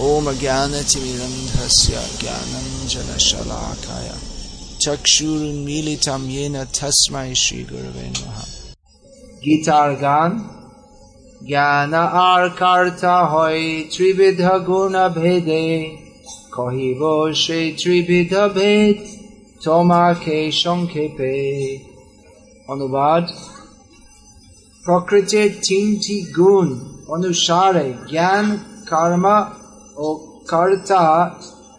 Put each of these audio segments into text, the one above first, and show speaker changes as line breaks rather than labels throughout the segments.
ॐ ज्ञानतिमिरन्धस्य ज्ञानञ्जनशलाकाय चक्षुर्मीलितं येन तस्मै श्रीगुरवे नमः গীতার গান জ্ঞান আর কার্তা হয় ত্রিবিধ গুণ ভেদে কহিব সেই ত্রিবিধ ভেদ তোমাকে সংক্ষেপে অনুবাদ প্রকৃতির তিনটি গুণ অনুসারে জ্ঞান কর্ম ও কর্তা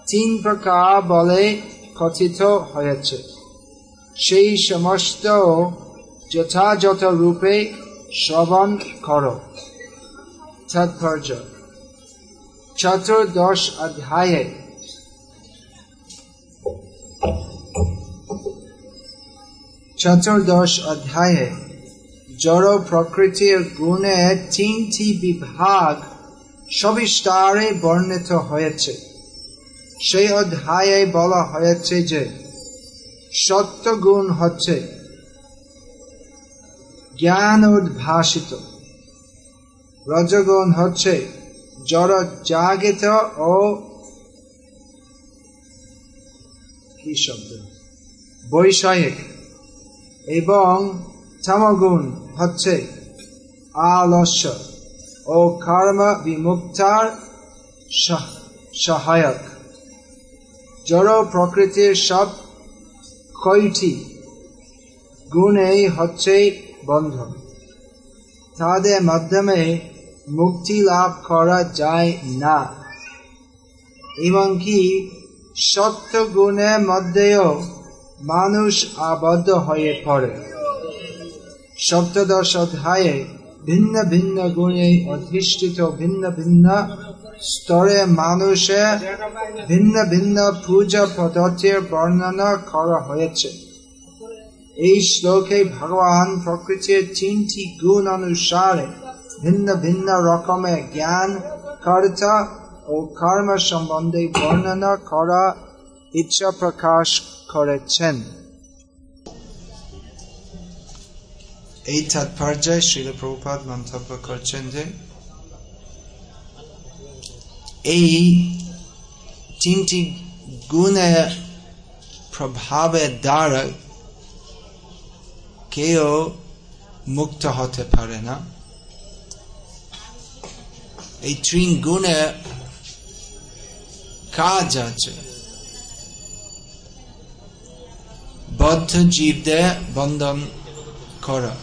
তিন প্রকার বলে কথিত হয়েছে। সেই সমস্ত যথাযথ রূপে শ্রবণ কর। তাৎপর্য। চতুর্দশ অধ্যায়ে। চতুর্দশ অধ্যায়ে। জড় প্রকৃতির গুণে তিনটি বিভাগ সবিস্তারে বর্ণিত হয়েছে। সেই অধ্যায়ে বলা হয়েছে যে সত্য গুণ হচ্ছে জ্ঞান উদ্ভাসিত। রজগুণ হচ্ছে জড় জাগিত ও কি শব্দ? বৈষয়িক। এবং তামগুণ হচ্ছে আলস্য। ও কর্ম বিমুক্তার সহায়ক জড় প্রকৃতির সব কয়টি গুণেই হচ্ছে বন্ধন তাদের মাধ্যমে মুক্তি লাভ করা যায় না এমনকি সত্য গুণের মধ্যেও মানুষ আবদ্ধ হয়ে পড়ে সপ্তদশ অধ্যায়ে ভিন্ন ভিন্ন গুণে অধিষ্ঠিত, ভিন্ন ভিন্ন স্তরে মানুষের ভিন্ন ভিন্ন পূজা পদ্ধতির বর্ণনা করা হয়েছে। এই শ্লোকে ভগবান প্রকৃতির তিনটি গুণ অনুসারে ভিন্ন ভিন্ন রকমের জ্ঞান, কর্তা ও কর্ম সম্বন্ধে বর্ণনা করা ইচ্ছা প্রকাশ করেছেন। এই তাৎপর্যায় শিল প্রভুপাত মন্তব্য করছেন যে এই তিনটি গুণের প্রভাবের দ্বারা কেউ মুক্ত হতে পারে না এই তিন গুণের কাজ আছে বদ্ধ জীবদের বন্ধন করা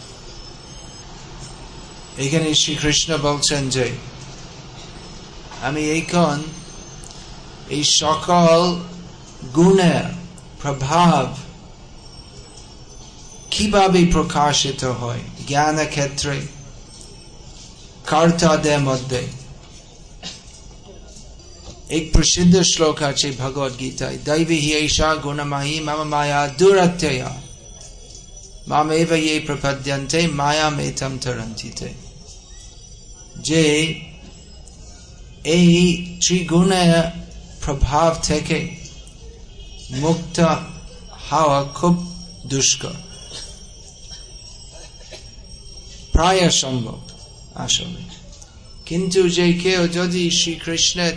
এখানে শ্রীকৃষ্ণ বলছেন যে, আমি এইখন এই সকল গুণের প্রভাব কীভাবে প্রকাশিত হয়? জ্ঞান ক্ষেত্রে কর্তাদের মধ্যে। এক প্রসিদ্ধ শ্লোক আছে ভগবদ গীতায়, দৈবী হি ঈশা গুণময়ী মম মায়া দুরত্যয়া মামেব ये প্রপদ্যন্তে মায়া মেতম তরন্তিতে যে এই ত্রিগুণের প্রভাব থেকে মুক্ত হওয়া খুব দুষ্কর। প্রায় সম্ভব আসলে। কিন্তু যে কেউ যদি শ্রীকৃষ্ণের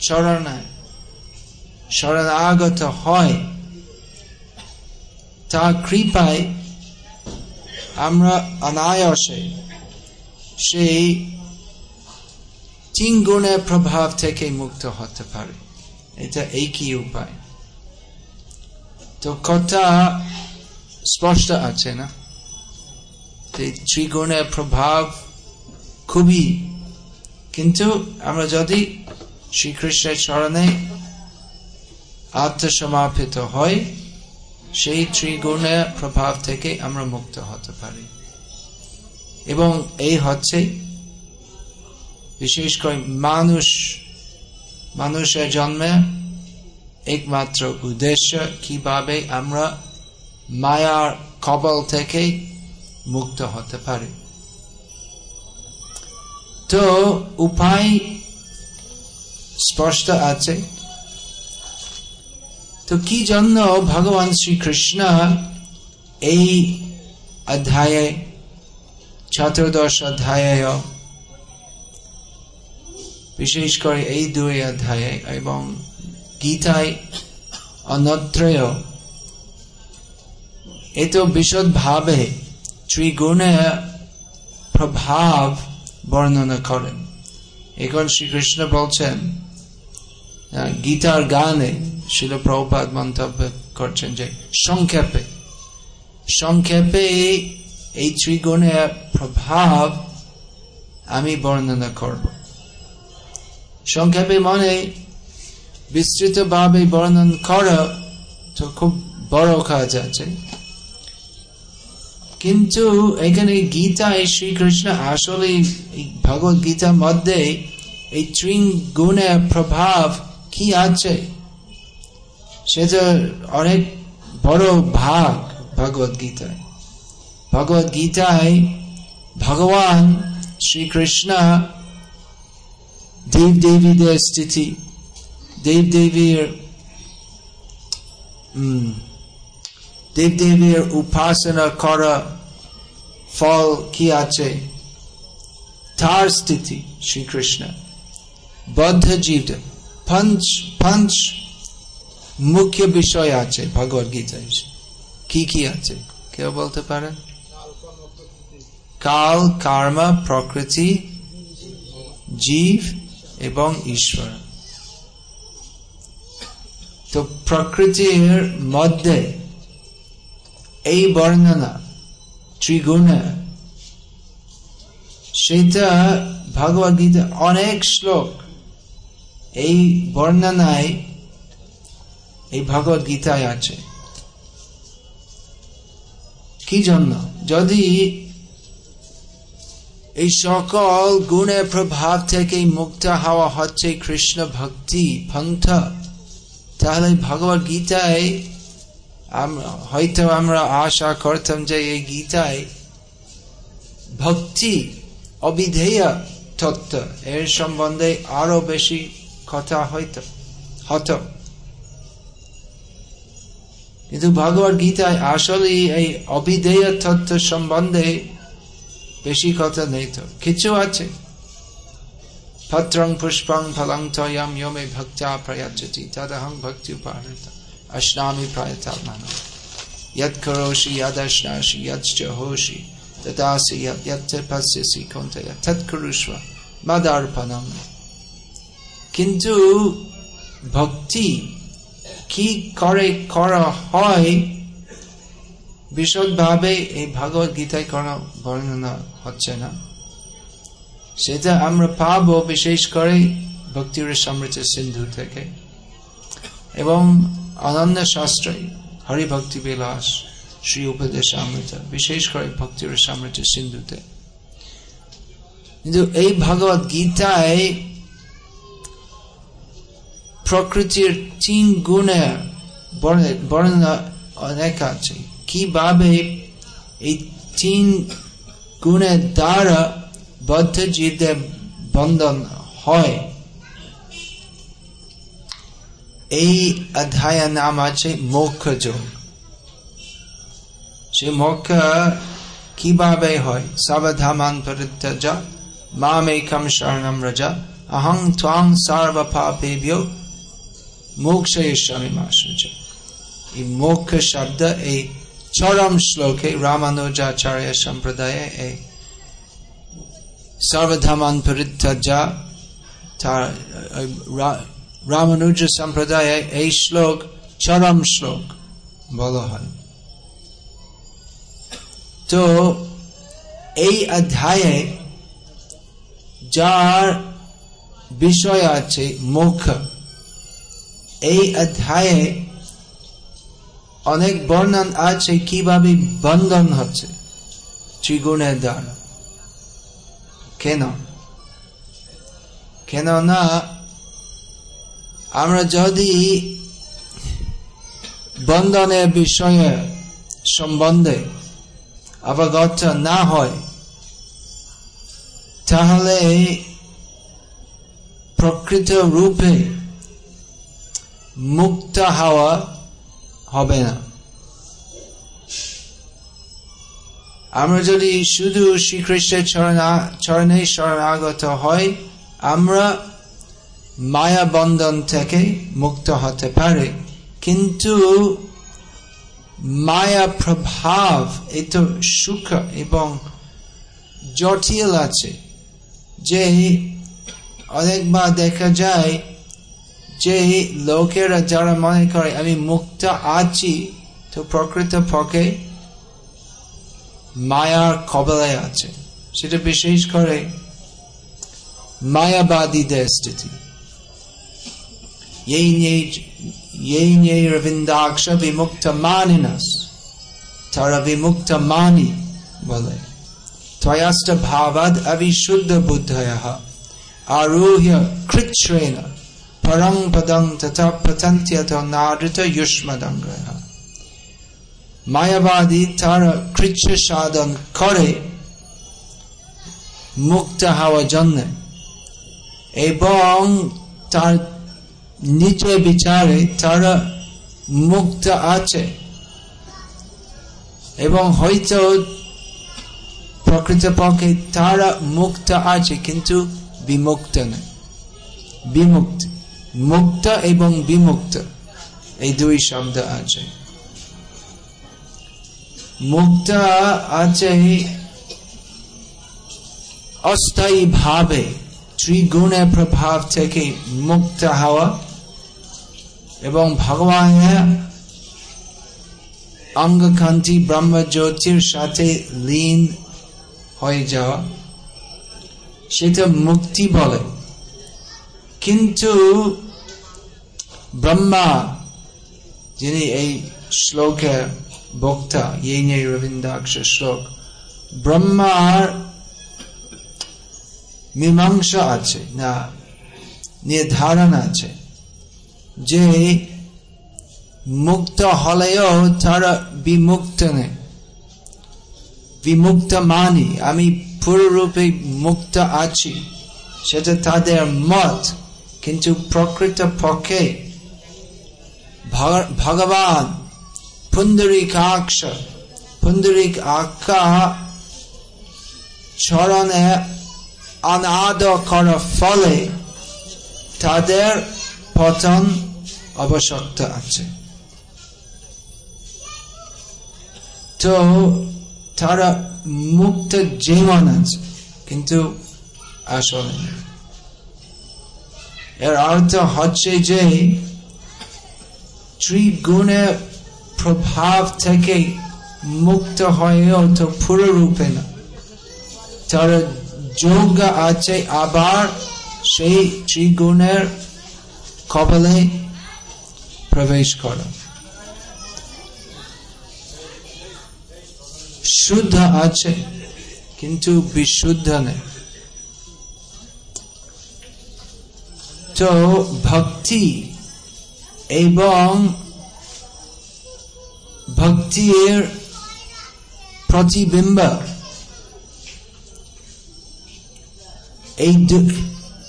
চরণায় শরণাগত হয় তা কৃপায় আমরা অনায়াসে সেই তিন গুণের প্রভাব থেকে মুক্ত হতে পারে। এটা একই উপায়। তো কথা স্পষ্ট আছে না? ত্রিগুণের প্রভাব খুবই, কিন্তু আমরা যদি শ্রীকৃষ্ণের চরণে আত্মসমাপিত হয় সেই ত্রিগুণের প্রভাব থেকে আমরা মুক্ত হতে পারি। এবং এই হচ্ছে বিশেষ করে মানুষ মানুষের জন্মে একমাত্র উদ্দেশ্য কীভাবে আমরা মায়ার কবল থেকে মুক্ত হতে পারি তো উপায় স্পষ্ট আছে তো কি জন্য ভগবান শ্রীকৃষ্ণ এই অধ্যায়ে চতুর্দশ অধ্যায় বিশেষ করে এই দুই অধ্যায়ে এবং গীতায় অন্যত্রেয় এত বিশদ ভাবে ত্রিগুণের প্রভাব বর্ণনা করেন। এখন শ্রীকৃষ্ণ বলছেন গীতার গানে শিল প্রভুপাত মন্তব্য করছেন যে, সংক্ষেপে সংক্ষেপে এই ত্রিগুণের প্রভাব আমি বর্ণনা করব। সংক্ষেপে মনে বিস্তৃত ভাবে বর্ণন করা তো খুব বড় কাজ আছে কিন্তু এখানে গীতায় শ্রীকৃষ্ণ আসলে ভগবত গীতার মধ্যে এই ত্রিং গুণের প্রভাব কি আছে সেটা অনেক বড় ভাগ ভগবত গীতায় ভগবত গীতায় ভগবান শ্রীকৃষ্ণ দেব দেবীদের স্থিতি দেব দেবীর দেব দেবীর উপাসনা করা ফল কি আছে তার স্থিতি শ্রীকৃষ্ণ বদ্ধ জীব পঞ্চ পঞ্চ মুখ্য বিষয় আছে ভগবত গীতায় কি কি আছে কেউ বলতে পারেন কাল কার্মা প্রকৃতি জীব এবং ঈশ্বর। তো প্রকৃতির মধ্যে এই বর্ণনা, ত্রিগুণ, সেটা ভগবদ গীতা অনেক শ্লোক এই বর্ণনায় এই ভগবদ গীতায় আছে। কি জন্য? যদি এই সকল গুণের প্রভাব থেকে মুক্ত হওয়া হচ্ছে কৃষ্ণ ভক্তি পন্থা। তাহলে ভগবত গীতায় হয়তো আমরা আশা করতাম যে এই গীতায় ভক্তি অবিধেয় তত্ত্ব, এর সম্বন্ধে আরও বেশি কথা হইত হতো। কিন্তু ভগবত গীতায় আসলে এই অবিধেয় তত্ত্ব সম্বন্ধে বেশি কথা নেই তো কিছু আছে পত্রং পুষ্পং ফলং তয়াম ইয়মে ভক্তা প্রয়াচতি তদহং ভক্তি উপাহৃত अश्नामि प्रायतात्मनो यत् करोषि यदश्नासि यच्च होषि तदासि यत् पश्यसि कौन्तय तत् कुरुष्व मदार्पणम কিন্তু ভক্তি কি করে করা হয় বিশদভাবে এই ভগবত গীতায় কোনো বর্ণনা হচ্ছে না। সেটা আমরা পাবো বিশেষ করে ভক্তির সমৃদ্ধ সিন্ধু থেকে। এবং অনন্য শাস্ত্রে হরিভক্তি বিলাস, শ্রী উপদেশ অমৃত, বিশেষ করে ভক্তির সমৃদ্ধ সিন্ধুতে। কিন্তু এই ভগবত গীতায় প্রকৃতির তিন গুণে বর্ণনা অনেক আছে। কীভাবে এই তিন গুণের দ্বারা বদ্ধ জীবদের বন্ধন হয়? এই অধ্যায়ের নাম আছে মোক্ষ যোগ সে মোক্ষ কীভাবে হয়? সাবধামান পরিত্যাজ মাম একম শরণম রজা অহং ত্বাং সর্ব এই মোক্ষ শব্দ এই চরম শ্লোকে রামানুজাচার্য সম্প্রদায়ে এই সর্বধামান রামানুজ সম্প্রদায়ে এই শ্লোক চরম শ্লোক বলা হয় তো এই অধ্যায়ে যার বিষয় আছে মুখ, এই অধ্যায়ে অনেক বর্ণন আছে কীভাবে বন্ধন হচ্ছে। ত্রিগুণের দ্বারা কেন? কেন না আমরা যদি বন্ধনের বিষয়ে সম্বন্ধে অবগত না হয় তাহলে প্রকৃত রূপে মুক্ত হওয়া হবে না। আমরা যদি শুধু শ্রীকৃষ্ণের চরণে শরণাগত হয় আমরা মায়া বন্ধন থেকে মুক্ত হতে পারে। কিন্তু মায়া প্রভাব এত সুখ এবং জটিল আছে। যে অনেকবার দেখা যায় যে লোকেরা যারা মনে করে, আমি মুক্ত আছি তো প্রকৃত পক্ষে মায়ার কবলায় আছে। সেটা বিশেষ করে মায়াবাদীদের স্থিতি। এই নিয়ে এই নিয়ে রবীন্দ্রাক্ষ বিমুক্ত মানিনাস তারা বিমুক্ত মানি বলে। ত্বয়াষ্ট ভাবাদ অবিশুদ্ধ বুদ্ধয় আরোহ্য কৃচ্ছেন পরং পদং তথা পতন্ত্যত নারৃত মায়াবাদী তারা কৃচ্ছ সাধন করে মুক্ত হওয়ার জন্য এবং তার নিচে বিচারে তারা মুক্ত আছে এবং হয়তো প্রকৃতপক্ষে তারা মুক্ত আছে কিন্তু বিমুক্ত নয় বিমুক্ত মুক্ত এবং বিমুক্ত। এই দুই শব্দ আছে। মুক্ত আছে অস্থায়ী ভাবে ত্রিগুণের প্রভাব থেকে মুক্ত হওয়া এবং ভগবানের অঙ্গকান্তি ব্রহ্মজ্যোতির সাথে লীন হয়ে যাওয়া, সেটা মুক্তি বলে। কিন্তু ব্রহ্মা, যিনি এই শ্লোকে বক্তা এই নিয়ে রবীন্দ্রাক্ষ শ্লোক, ব্রহ্মার মীমাংসা আছে, না, নির্ধারণ আছে, যে মুক্ত হলেও তারা বিমুক্ত নেই। বিমুক্ত মানি আমি পুরোরূপে মুক্ত আছি, সেটা তাদের মত, কিন্তু প্রকৃত পক্ষে ভগবান পুন্দরিকাক্ষ পুন্দরিক আকা চরণে অনাদ করার ফলে তাদের পতন আবশ্যকতা আছে তো তারা মুক্ত জীবন আছে, কিন্তু আসলে এর অর্থ হচ্ছে যে ত্রিগুণের প্রভাব থেকে মুক্ত হয়েও তো পুরো রূপে না। তারা যোগ্য আছে, আবার সেই ত্রিগুণের কবলে প্রবেশ করা। শুদ্ধ আছে, কিন্তু বিশুদ্ধ নেই। তো ভক্তি এবং ভক্তির প্রতিবিম্ব। এই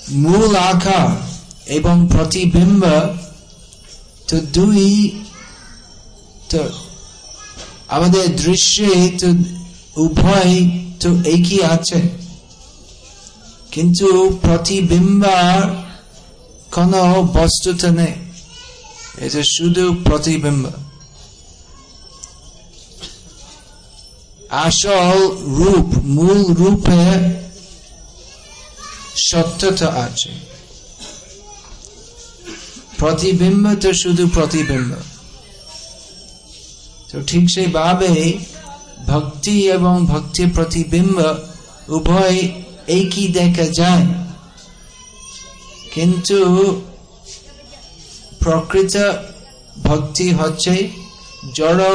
মূল আকার এবং প্রতিবিম্ব তো দুই তো আমাদের দৃশ্যে তো উভয় তো একই আছে। কিন্তু প্রতিবিম্বার কোন বস্তুতে নেই। এটা শুধু প্রতিবিম্ব আসল রূপ মূল রূপে সত্যতা আছে প্রতিবিম্ব তো শুধু প্রতিবিম্ব তো ঠিক সেইভাবে ভক্তি এবং ভক্তি প্রতিবিম্ব উভয় একই দেখা যায় কিন্তু প্রকৃত ভক্তি হচ্ছে জড়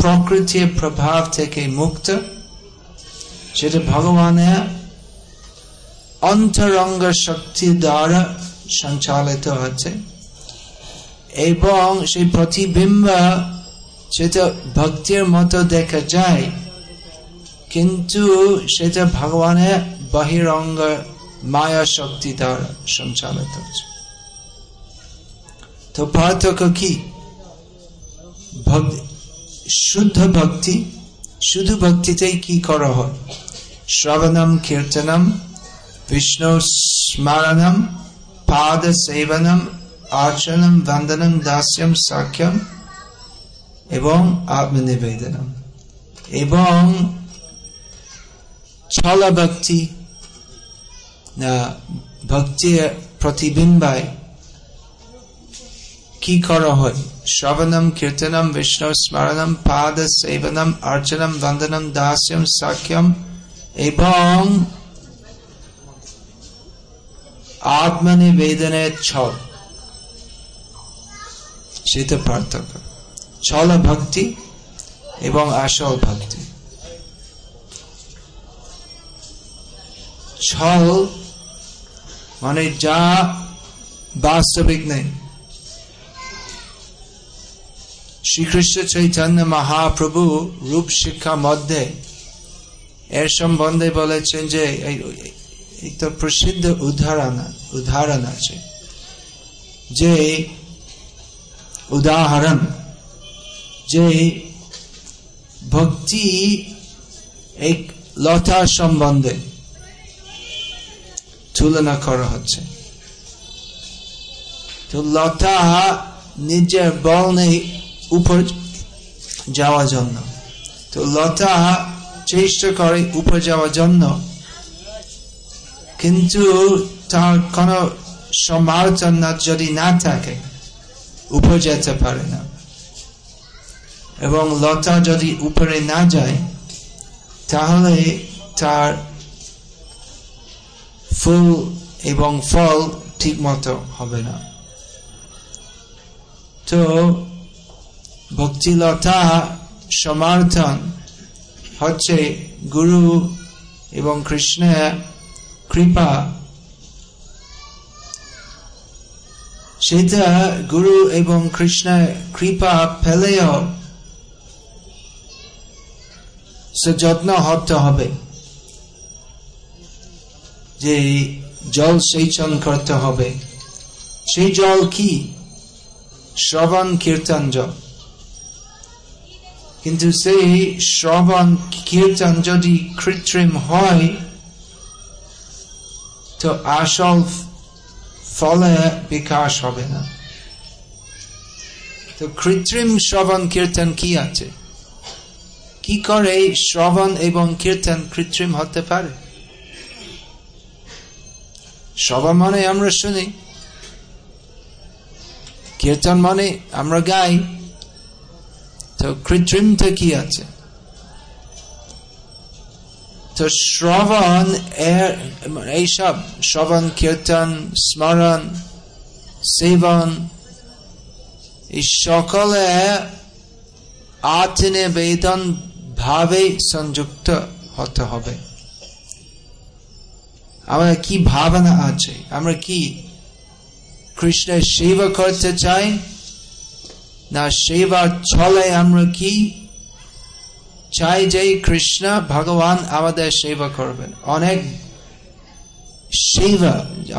প্রকৃতির প্রভাব থেকে মুক্ত সেটা ভগবানের অন্তরঙ্গ শক্তি দ্বারা সঞ্চালিত হচ্ছে। এবং সেই প্রতিবিম্ব সেটা ভক্তির মতো দেখা যায়, কিন্তু সেটা ভগবানের বহিরঙ্গ মায়া শক্তি দ্বারা সঞ্চালিত হচ্ছে। তো পার্থক্য কি? শুদ্ধ ভক্তি, শুধু ভক্তিতেই কি করা হয়? শ্রবণম, কীর্তনম, বিষ্ণু স্মরণম, পাদ সেবনম, আচরণম, বন্দনম, দাস্যম সাক্ষম এবং আত্মনিবেদনম। এবং ছলা ভক্তি ভক্তির প্রতিবিম্বায় কি করা হয়? শ্রবণম, কীর্তনম, বিষ্ণু স্মরণম, পাদ সেবনম, অর্চনম, বন্দনম, দাস্যম সাক্ষম এবং আত্মনিবেদনের ছল। সেটা পার্থক্য। ছল ভক্তি এবং আসল ভক্তি। ছল মানে যা বাস্তবিক নেই। শ্রীকৃষ্ণ চৈতন্য মহাপ্রভু রূপ শিক্ষা মধ্যে এর সম্বন্ধে বলেছেন যে প্রসিদ্ধ উদাহরণ উদাহরণ আছে যে উদাহরণ যে ভক্তি এক লতা সম্বন্ধে তুলনা করা হচ্ছে। তো লতা নিজের বল নেই উপর যাওয়ার জন্য। তো লতা চেষ্টা করে উপর যাওয়ার জন্য। কিন্তু তার কোন সমর্থন যদি না থাকে, উপর যেতে পারে না। এবং লতা যদি উপরে না যায়, তাহলে তার ফুল এবং ফল ঠিক মতো হবে না। তো ভক্তিলতা সমর্থন হচ্ছে গুরু এবং কৃষ্ণের কৃপা। সেটা গুরু এবং কৃষ্ণের কৃপা পেলেও সে যত্ন হতে হবে, যে জল সেচন করতে হবে। সেই জল কি? শ্রবণ কীর্তন জল। কিন্তু সেই শ্রবণ কীর্তন যদি কৃত্রিম হয়, তো আসল ফলে বিকাশ হবে না। তো কৃত্রিম শ্রবণ কীর্তন কি আছে? কি করে শ্রবণ এবং কীর্তন কৃত্রিম হতে পারে? শ্রবণ মানে আমরা শুনি, কীর্তন মানে আমরা গাই তো কৃত্রিমটা কি আছে? তো শ্রবণ, এর এইসব শ্রবণ, কীর্তন, স্মরণ, সেবন, এই সকলে আত্মনিবেদন ভাবে সংযুক্ত হতে হবে। আমরা কি ভাবনা আছে? আমরা কি কৃষ্ণের সেবা করতে চাই? না সেবার ছলে আমরা কি চাই যে কৃষ্ণ ভগবান আমাদের সেবা করবেন অনেক সেবা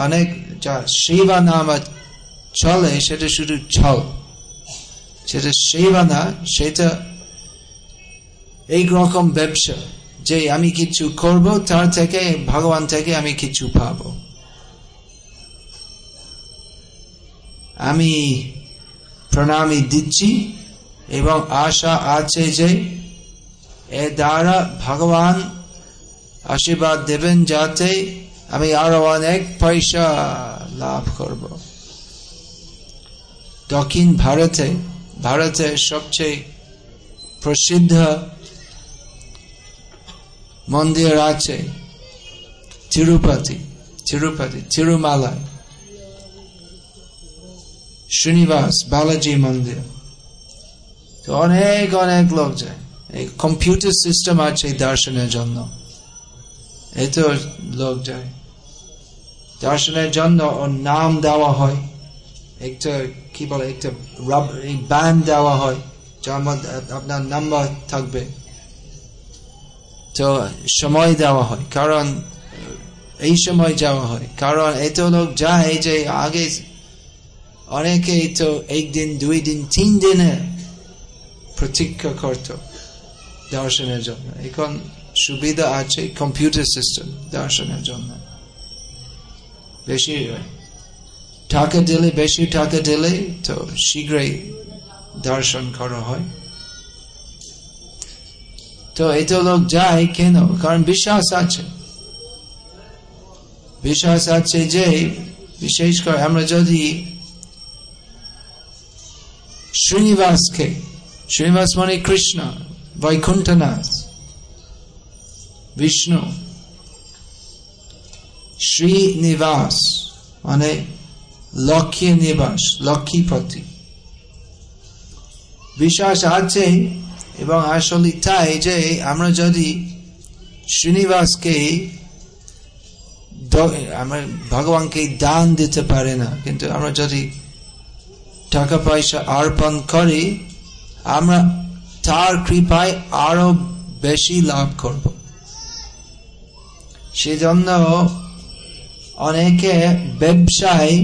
অনেক যা সেবা নাম চলে সেটা শুধু ছল সেটা সেবা না সেটা এই রকম ব্যবসা যে আমি কিছু করব তার থেকে ভগবান থেকে আমি কিছু পাব আমি প্রণামী দিচ্ছি এবং আশা আছে যে এ দ্বারা ভগবান আশীর্বাদ দেবেন যাতে আমি আরও অনেক পয়সা লাভ করব দক্ষিণ ভারতে ভারতের সবচেয়ে প্রসিদ্ধ মন্দির আছে তিরুপতি তিরুপতি তিরুমালায় শ্রীনিবাস বালাজি মন্দির। তো অনেক অনেক লোক যায় এই কম্পিউটার সিস্টেম আছে দর্শনের জন্য। এত লোক যায় দর্শনের জন্য ওর নাম দেওয়া হয়। একটা, কি বলে, একটা ব্যান্ড দেওয়া হয়, যার আপনার নাম্বার থাকবে। তো সময় দেওয়া হয়, কারণ, এই সময় যাওয়া হয়। কারণ এত লোক যায় যে আগে অনেকে তো একদিন, দুই দিন, তিন দিনে প্রতীক্ষা করত দর্শনের জন্য। এখন সুবিধা আছে কম্পিউটার সিস্টেম দর্শনের জন্য। বেশি টাকা দিলে, বেশি টাকা দিলে তো শীঘ্রই দর্শন করা হয়। তো এত লোক যায় কেন? কারণ বিশ্বাস আছে। বিশ্বাস আছে যে, বিশেষ করে আমরা যদি শ্রীনিবাসকে শ্রীনিবাস মানে কৃষ্ণ বৈকুণ্ঠনাথ বিষ্ণু শ্রীনিবাস মানে লক্ষ্মী নিবাস লক্ষ্মীপতি বিশ্বাস আছে এবং আসলে তাই যে আমরা যদি শ্রীনিবাসকে আমরা ভগবানকে দান দিতে পারে না, কিন্তু আমরা যদি টাকা পয়সা অর্পণ করি, আমরা তার কৃপায় আরও বেশি লাভ করব। সেজন্য অনেকে ব্যবসায়,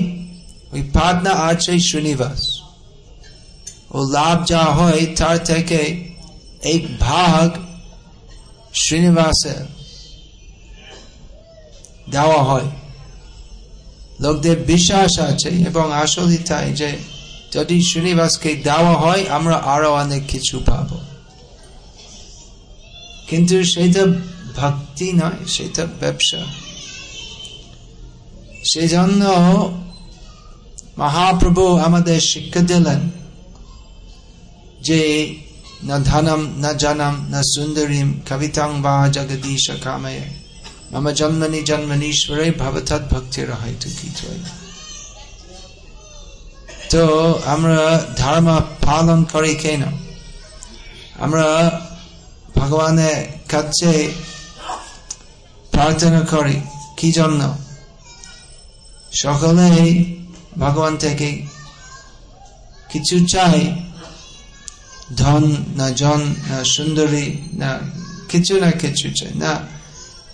ওই পাটনা আছে শ্রীনিবাস, ও লাভ যা হয় তার থেকে এক ভাগ শ্রীনিবাসের দেওয়া হয়। লোকদের বিশ্বাস আছে এবং আসলে তাই যে যদি শ্রীনিবাসকে দেওয়া হয়, আমরা আরও অনেক কিছু পাব। কিন্তু সেটা ভক্তি নয়, সেটা ব্যবসা। সেই জন্য মহাপ্রভু আমাদের শিক্ষা দিলেন যে, না ধনম, না জনম, না সুন্দরীম, কবিতাং বা জগদীশ কাময়। মম জন্মনি জন্মনীশ্বরে ভবতৎ ভক্তির হয়তো তো আমরা ধর্ম পালন করি কেন? আমরা ভগবানের কাছে প্রার্থনা করি, কি জন্য? সকলেই ভগবান থেকে কিছু চাই। ধন না জন না সুন্দরী না কিছু না কিছু চাই। না,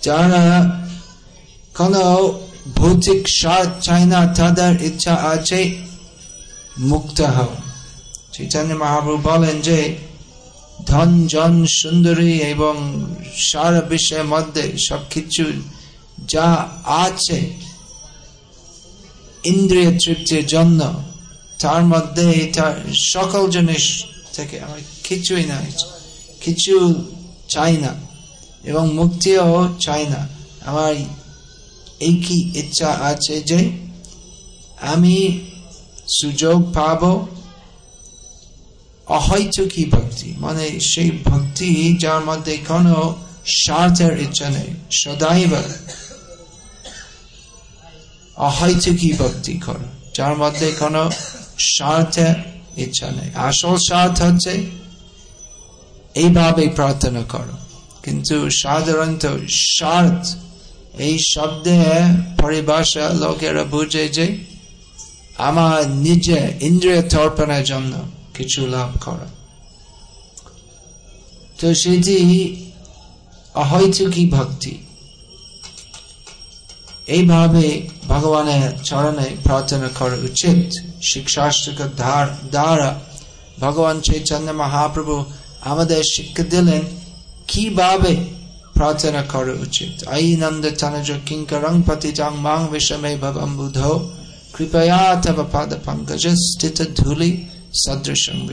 যারা কোন ভৌতিক স্বাদ চাই না, তাদের ইচ্ছা আছে মুক্ত হওয়া চৈতন্য মহাপ্রভু বলেন যে, ধন, জন, সুন্দরী এবং সারা বিশ্বের মধ্যে সবকিছু যা আছে, ইন্দ্রিয় তৃপ্তির জন্য, তার মধ্যে তার সকল জিনিস থেকে আমার কিছুই নাই, কিছু চাই না এবং মুক্তিও চাই না। আমার এই কি ইচ্ছা আছে যে, আমি সুযোগ পাব? অহৈতুকী ভক্তি। মানে সেই ভক্তি যার মধ্যে কোনো স্বার্থের ইচ্ছা নেই সদাইব অহৈতুকী ভক্তি কর, যার মধ্যে কোনো স্বার্থের ইচ্ছা নেই। আসল স্বার্থ হচ্ছে, এইভাবে প্রার্থনা করো। কিন্তু সাধারণত স্বার্থ, এই শব্দে পরিভাষা লোকেরা বুঝে যে আমার নিজে ইন্দ্রিয় তর্পণের জন্য কিছু লাভ করা তো সেটি অহৈতুকী ভক্তি এইভাবে ভগবানের চরণে প্রার্থনা করা উচিত শিক্ষাষ্ট্রক দ্বারা ভগবান চৈতন্য মহাপ্রভু আমাদের শিক্ষা দিলেন কীভাবে প্রার্থনা করা উচিত আই নন্দ তনজ কিঙ্করং পতিজাং মাং বিষমে ভবম বুধ কৃপয়া তব পাদ পঙ্কজ স্থিত ধুলি সদৃশং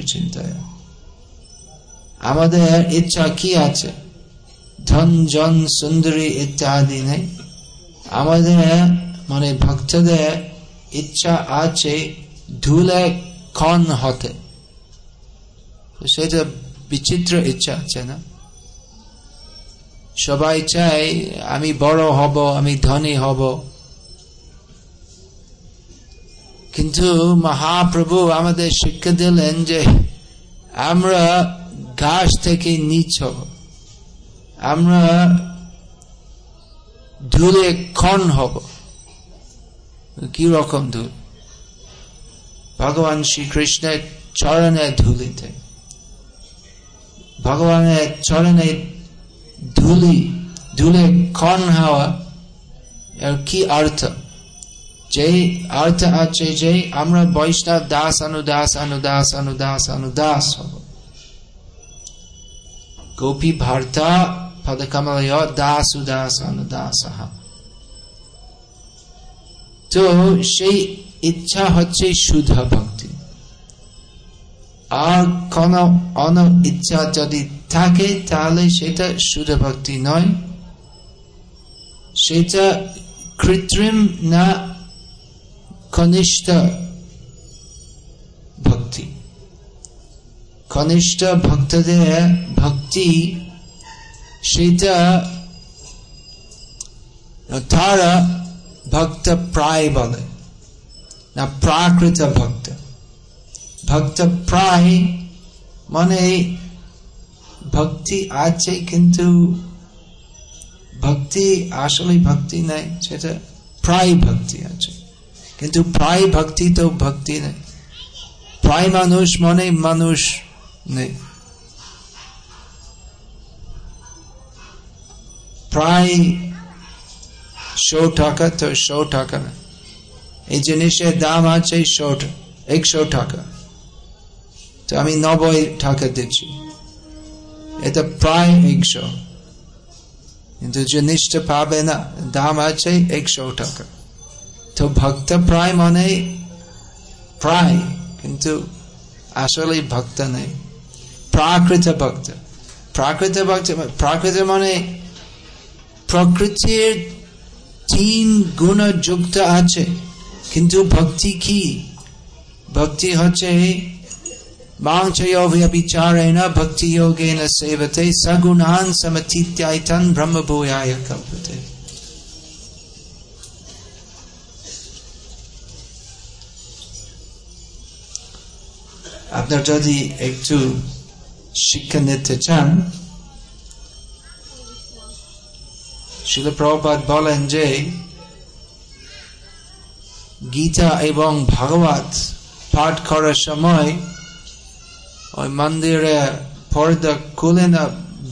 আমাদের ইচ্ছা কি আছে? ধন, জন, সুন্দরী ইত্যাদি নেই। আমাদের মানে ভক্তদের ইচ্ছা আছে ধুলে ক্ষণ হতে। সেটা বিচিত্র ইচ্ছা আছে না? সবাই চাই আমি বড় হব, আমি ধনী হব। কিন্তু মহাপ্রভু আমাদের শিক্ষা দিলেন যে আমরা ঘাস থেকে নিচ হব। আমরা ধুলে ক্ষণ হব। কি রকম ধুল? ভগবান শ্রীকৃষ্ণের চরণে ধুলিতে। ভগবানের চরণে ধুলি, ধুলে ক্ষণ হওয়া, এর কি অর্থ? অর্থ আছে যে আমরা বৈষ্ণব দাস অনুদাস অনুদাস অনুদাস অনুদাস হব গোপী ভার্তা পদকমলয় দাস উদাস অনুদাস তো সেই ইচ্ছা হচ্ছে শুদ্ধ ভক্তি। আর কোন অন ইচ্ছা যদি থাকে, তাহলে সেটা শুদ্ধ ভক্তি নয়। সেটা কৃত্রিম না কনিষ্ঠ ভক্তি। কনিষ্ঠ ভক্তদের ভক্তি, সেটা তারা ভক্ত প্রায় বলে, না প্রাকৃত ভক্ত। ভক্ত প্রায় মানে ভক্তি আছে কিন্তু ভক্তি আসলে ভক্তি নাই, সেটা প্রায় ভক্তি আছে। কিন্তু প্রায় ভক্তি তো ভক্তি নেই। প্রায় মানুষ মনে মানুষ নেই। প্রায় শো টাকা তো শো টাকা না এই জিনিসের দাম আছে একশো টাকা তো আমি নব্বই টাকা দিচ্ছি। এটা প্রায় একশো। কিন্তু জিনিসটা পাবে না, দাম আছে একশো টাকা तो भक्त प्राय मन प्राय किंतु असली भक्त नहीं प्राकृत भक्त प्राकृत भक्त प्राकृत माने प्रकृति तीन गुण जुक्त आचे किंतु भक्ति की भक्ति हे मांगचयो भक्ति योगे न सेवते सगुणान समतीत्याय तन ब्रह्म भूयाय कल्पते আপনার যদি একটু শিক্ষা নিতে চান, শিল প্রপাত বলেন যে, গীতা এবং ভাগবত পাঠ করার সময় ওই মন্দিরে পর্দা খুলে না,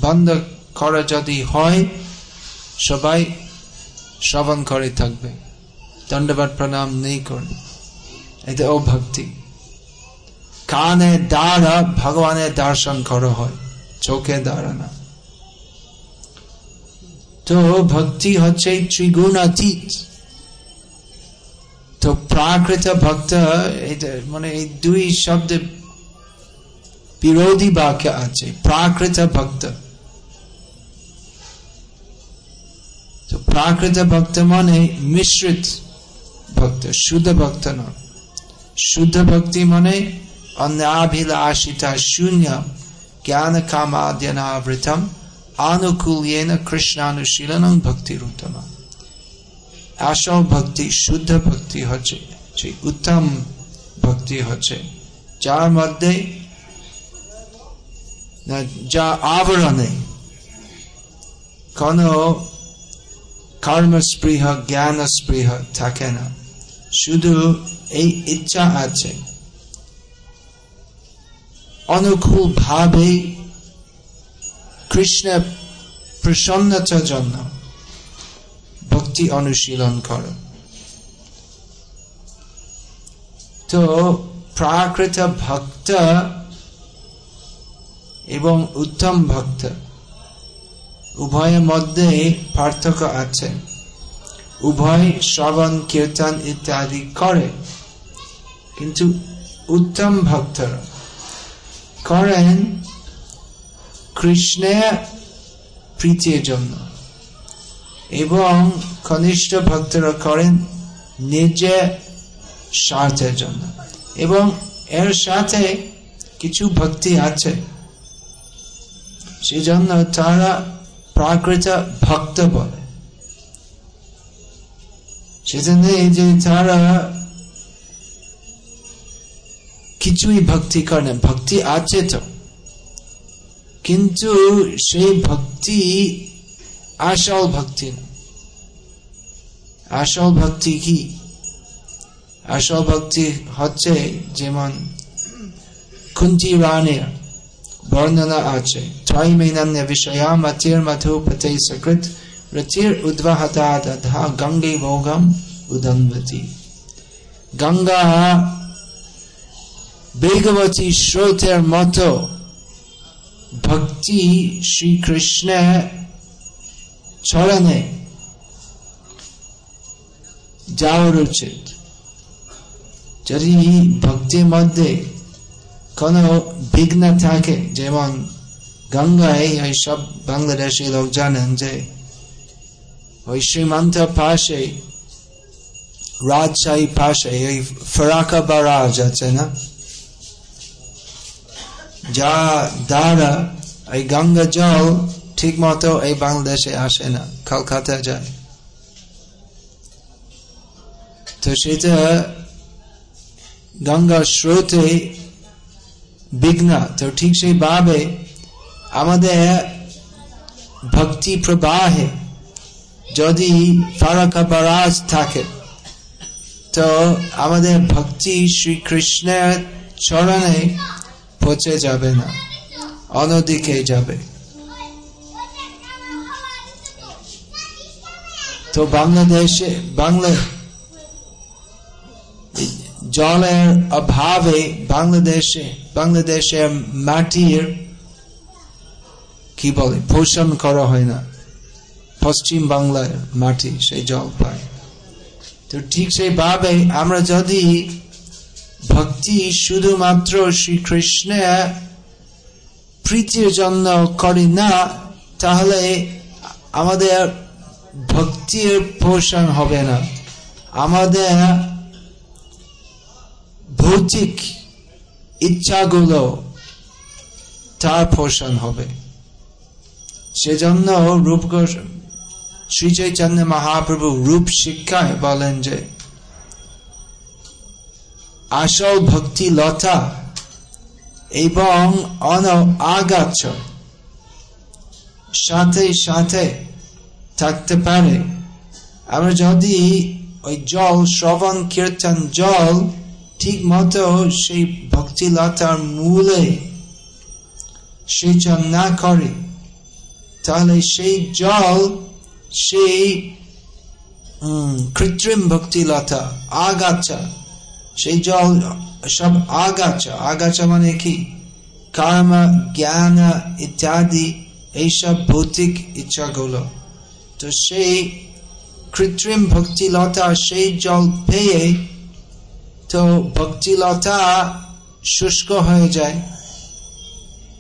বন্ধ করা যদি হয়, সবাই শ্রবণ করে থাকবে। দণ্ডবাদ প্রণাম নেই করে এটা ও ভক্তি কানে দ্বারা ভগবানের দর্শন করা হয়, চোখে দ্বারা না। তো ভক্তি হচ্ছে ত্রিগুণাতীত। তো প্রাকৃত ভক্ত মানে এই দুই শব্দ বিরোধী বাক্য আছে, প্রাকৃত ভক্ত। তো প্রাকৃত ভক্ত মানে মিশ্রিত ভক্ত, শুদ্ধ ভক্ত নয়। শুদ্ধ ভক্তি মানে অন্যাভিলাষিতা শূন্য জ্ঞান কামাদ্যনাবৃতম আনুকূল্যেন কৃষ্ণানুশীলন ভক্তির উত্তম আসল ভক্তি শুদ্ধ ভক্তি হচ্ছে সেই উত্তম ভক্তি হচ্ছে যার মধ্যে যা আবরণে কোন কর্মস্পৃহ জ্ঞান স্পৃহ থাকে না শুধু এই ইচ্ছা আছে অনুকূল ভাবে কৃষ্ণ প্রসন্নতার জন্য ভক্তি অনুশীলন কর তো প্রাকৃত ভক্ত এবং উত্তম ভক্ত উভয়ের মধ্যে পার্থক্য আছে। উভয় শ্রবণ, কীর্তন ইত্যাদি করে, কিন্তু উত্তম ভক্তরা করেন কৃষ্ণের প্রীতির জন্য এবং কনিষ্ঠ ভক্তরা করেন নিজের স্বার্থের জন্য এবং এর সাথে কিছু ভক্তি আছে। সেজন্য তারা প্রাকৃত ভক্ত বলে। সেজন্য যে তারা কিছুই ভক্তি করে ভক্তি আছে তো কিন্তু সেই ভক্তি আসল ভক্তি না আসল ভক্তি কি আসল ভক্তি হচ্ছে যেমন কুন্তি রানের বর্ণনা আছে ত্রৈমেনন্য বিষয়া মতির মধুপতে সকৃত রতির উদ্বাহতা দধা গঙ্গে ভোগম উদন্বতি গঙ্গা বেগবতী স্রোতের মতো ভক্তি শ্রীকৃষ্ণ চরণে যাওয়ার উচিত যদি ভক্তির মধ্যে কোনো বিঘ্ন থাকে যেমন গঙ্গায় এই সব বাংলাদেশি লোক জানেন যে ওই শ্রীমন্ত পাশে রাজশাহী পাশে এই ফরাকা বারাজ আছে না যা দ্বারা এই গঙ্গা জল ঠিক মতো এই বাংলাদেশে আসে না, কলকাতা যায়। তো সেটা গঙ্গা স্রোতে বিঘ্ন, তো ঠিক সেইভাবে আমাদের ভক্তি প্রবাহে যদি ফারাকা বারাজ থাকে, তো আমাদের ভক্তি শ্রীকৃষ্ণের চরণে পচে যাবে না। অন্যদিকে যাবে। তো বাংলাদেশে, বাংলা জলের অভাবে বাংলাদেশে বাংলাদেশের মাটির, কি বলে, পোষণ করা হয় না। পশ্চিম বাংলার মাটি, সেই জল পায় তো ঠিক সেইভাবে আমরা যদি ভক্তি শুধুমাত্র শ্রীকৃষ্ণের প্রীতির জন্য করি না, তাহলে আমাদের ভক্তির পোষণ হবে না। আমাদের ভৌতিক ইচ্ছাগুলো তার পোষণ হবে। সেজন্য রূপ শ্রী চৈতন্য মহাপ্রভু রূপ শিক্ষায় বলেন যে আসল ভক্তি লতা এবং অন আগাছ সাথে সাথে থাকতে পারে। আমরা যদি ওই জল, শ্রবণ, কীর্তন, জল ঠিক মতো সেই ভক্তিলতার মূলে সেচন না করে, তাহলে সেই জল, সেই কৃত্রিম ভক্তিলতা আগাছা সেই জল সব আগাছা আগাছা মানে কি? কর্ম জ্ঞান ইত্যাদি এইসব ভৌতিক ইচ্ছাগুলো। তো সেই কৃত্রিম ভক্তিলতা, সেই জল পেয়ে তো ভক্তিলতা শুষ্ক হয়ে যায়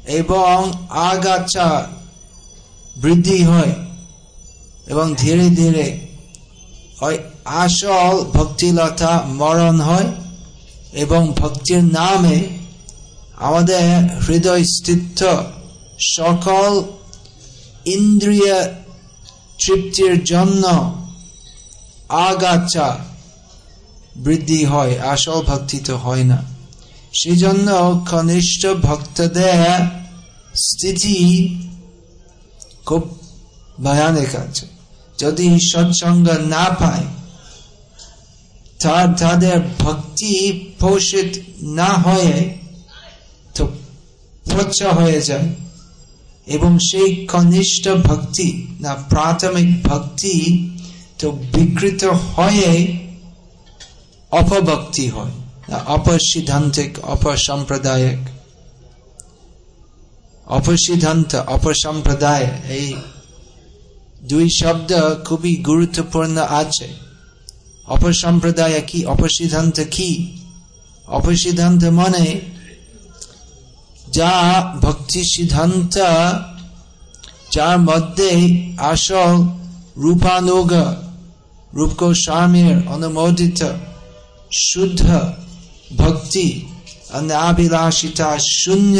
এবং আগাছা বৃদ্ধি হয় এবং ধীরে ধীরে ওই আসল ভক্তিলতা মরণ হয়। এবং ভক্তির নামে আমাদের হৃদয় স্থিত সকল ইন্দ্রিয় তৃপ্তির জন্য আগাছা বৃদ্ধি হয়, আসল ভক্তি তো হয় না। সেই জন্য কনিষ্ঠ ভক্তদের স্থিতি খুব ভয়ানক আছে। যদি সৎসঙ্গ না পায়, তার, তাদের ভক্তি পোষিত না হয়ে তো পচা হয়ে যায় এবং সেই কনিষ্ঠ ভক্তি না প্রাথমিক ভক্তি তো বিকৃত হয়ে অপভক্তি হয় অপসিদ্ধান্তিক, অপসম্প্রদায়ক। অপসিদ্ধান্ত, অপসম্প্রদায়, এই দুই শব্দ খুবই গুরুত্বপূর্ণ আছে। অপসম্প্রদায় কি, অপসিদ্ধান্ত কি? অপসিদ্ধান্ত মানে যা ভক্তি সিদ্ধান্ত, যার মধ্যে আসল রূপানুগ রূপক স্বামীর অনুমোদিত শুদ্ধ ভক্তি অনাবিলাসিতা শূন্য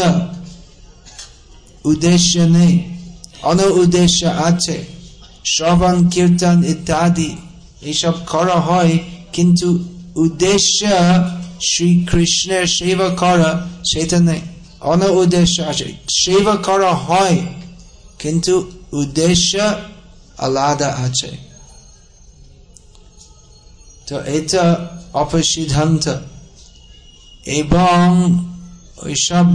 উদ্দেশ্য নেই। অন উদ্দেশ্য আছে। শ্রবণ, কীর্তন ইত্যাদি এইসব করা হয়, কিন্তু উদ্দেশ্য শ্রীকৃষ্ণের সেবা করা সেটা নেই অন উদ্দেশ্য আছে সেবা করা হয় কিন্তু উদ্দেশ্য আলাদা আছে তো এটা অপসিদ্ধান্ত এবং ওইসব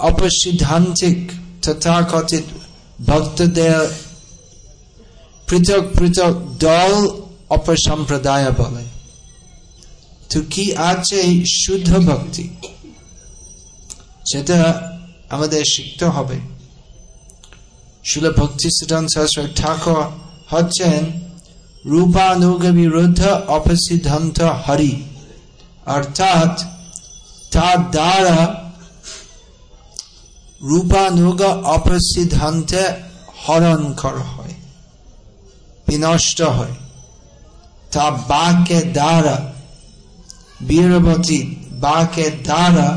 অপসিদ্ধান্তিক তথাকথিত ভক্তদের পৃথক পৃথক দল অপসম্প্রদায় বলে কি আছে শুদ্ধ ভক্তি সেটা আমাদের শিখতে হবে শিল ভক্তি সিদ্ধান্ত শাস্ত্র ঠাকুর হচ্ছেন রূপানুগ বিরুদ্ধ অপসিদ্ধান্ত হরি অর্থাৎ তার দ্বারা রূপানুগ অপসিদ্ধান্তে হরণ করা হয় বিনষ্ট হয় তা বাক্যের দ্বারা বীরবতী বাক্যের দ্বারা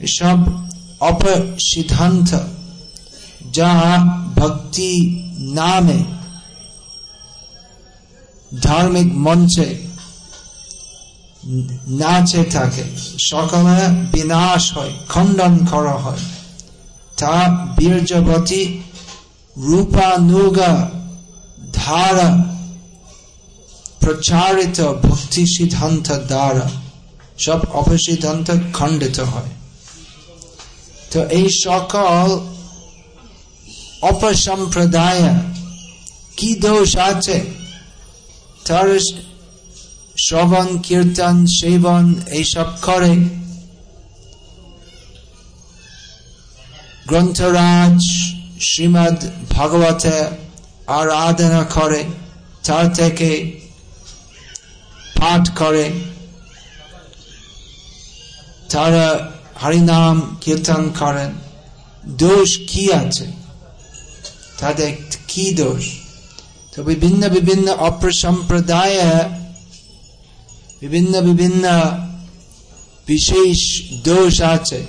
এসব অপসিদ্ধান্ত যা ভক্তি নামে ধার্মিক মঞ্চে নাচে থাকে, সকলে বিনাশ হয়, খণ্ডন করা হয়। তা বীর্যবতী রূপানুগা ধারা প্রচারিত ভক্তি সিদ্ধান্ত দ্বারা সব অপসিদ্ধান্ত খণ্ডিত হয়। তো এই সকল অপসম্প্রদায় কি দোষ আছে? তার শ্রবণ, কীর্তন, সেবন, এইসব করে। গ্রন্থরাজ শ্রীমদ ভাগবতে আরাধনা করে, তার থেকে পাঠ করে। তারা হরিনাম কীর্তন করেন। দোষ কি আছে? তাদের কি দোষ? তো বিভিন্ন বিভিন্ন অপ্রসম্প্রদায় বিভিন্ন বিভিন্ন বিশেষ দোষ আছে।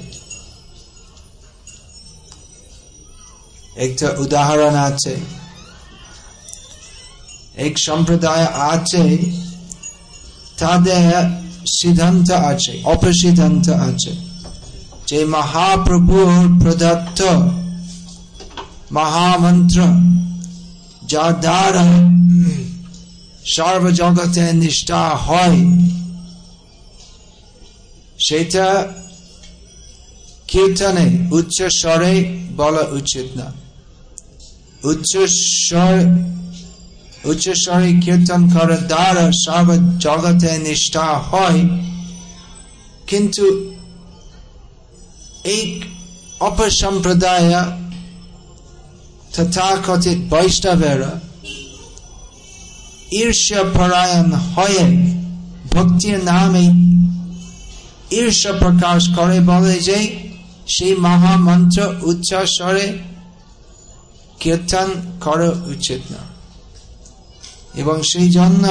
একটা উদাহরণ আছে। এক সম্প্রদায় আছে, তাদের সিদ্ধান্ত আছে, অপসিদ্ধান্ত আছে। যে মহাপ্রভুর প্রদত্ত মহামন্ত্র যা দ্বারা সর্বজগতে নিষ্ঠা হয়, সেটা কীর্তনে উচ্চ স্বরে বলা উচিত না। উচ্চ স্বর উচ্চ স্বরে কীর্তন করার দ্বারা সর্ব জগতে নিষ্ঠা হয় কিন্তু এই অপসম্প্রদায় তথাকথিত বৈষ্ণবেরা ঈর্ষা পরায়ণ হয়ে ভক্তির নামে ঈর্ষা প্রকাশ করে বলে যে সেই মহামন্ত্র উচ্চস্বরে কীর্তন করা উচিত না এবং সেই জন্য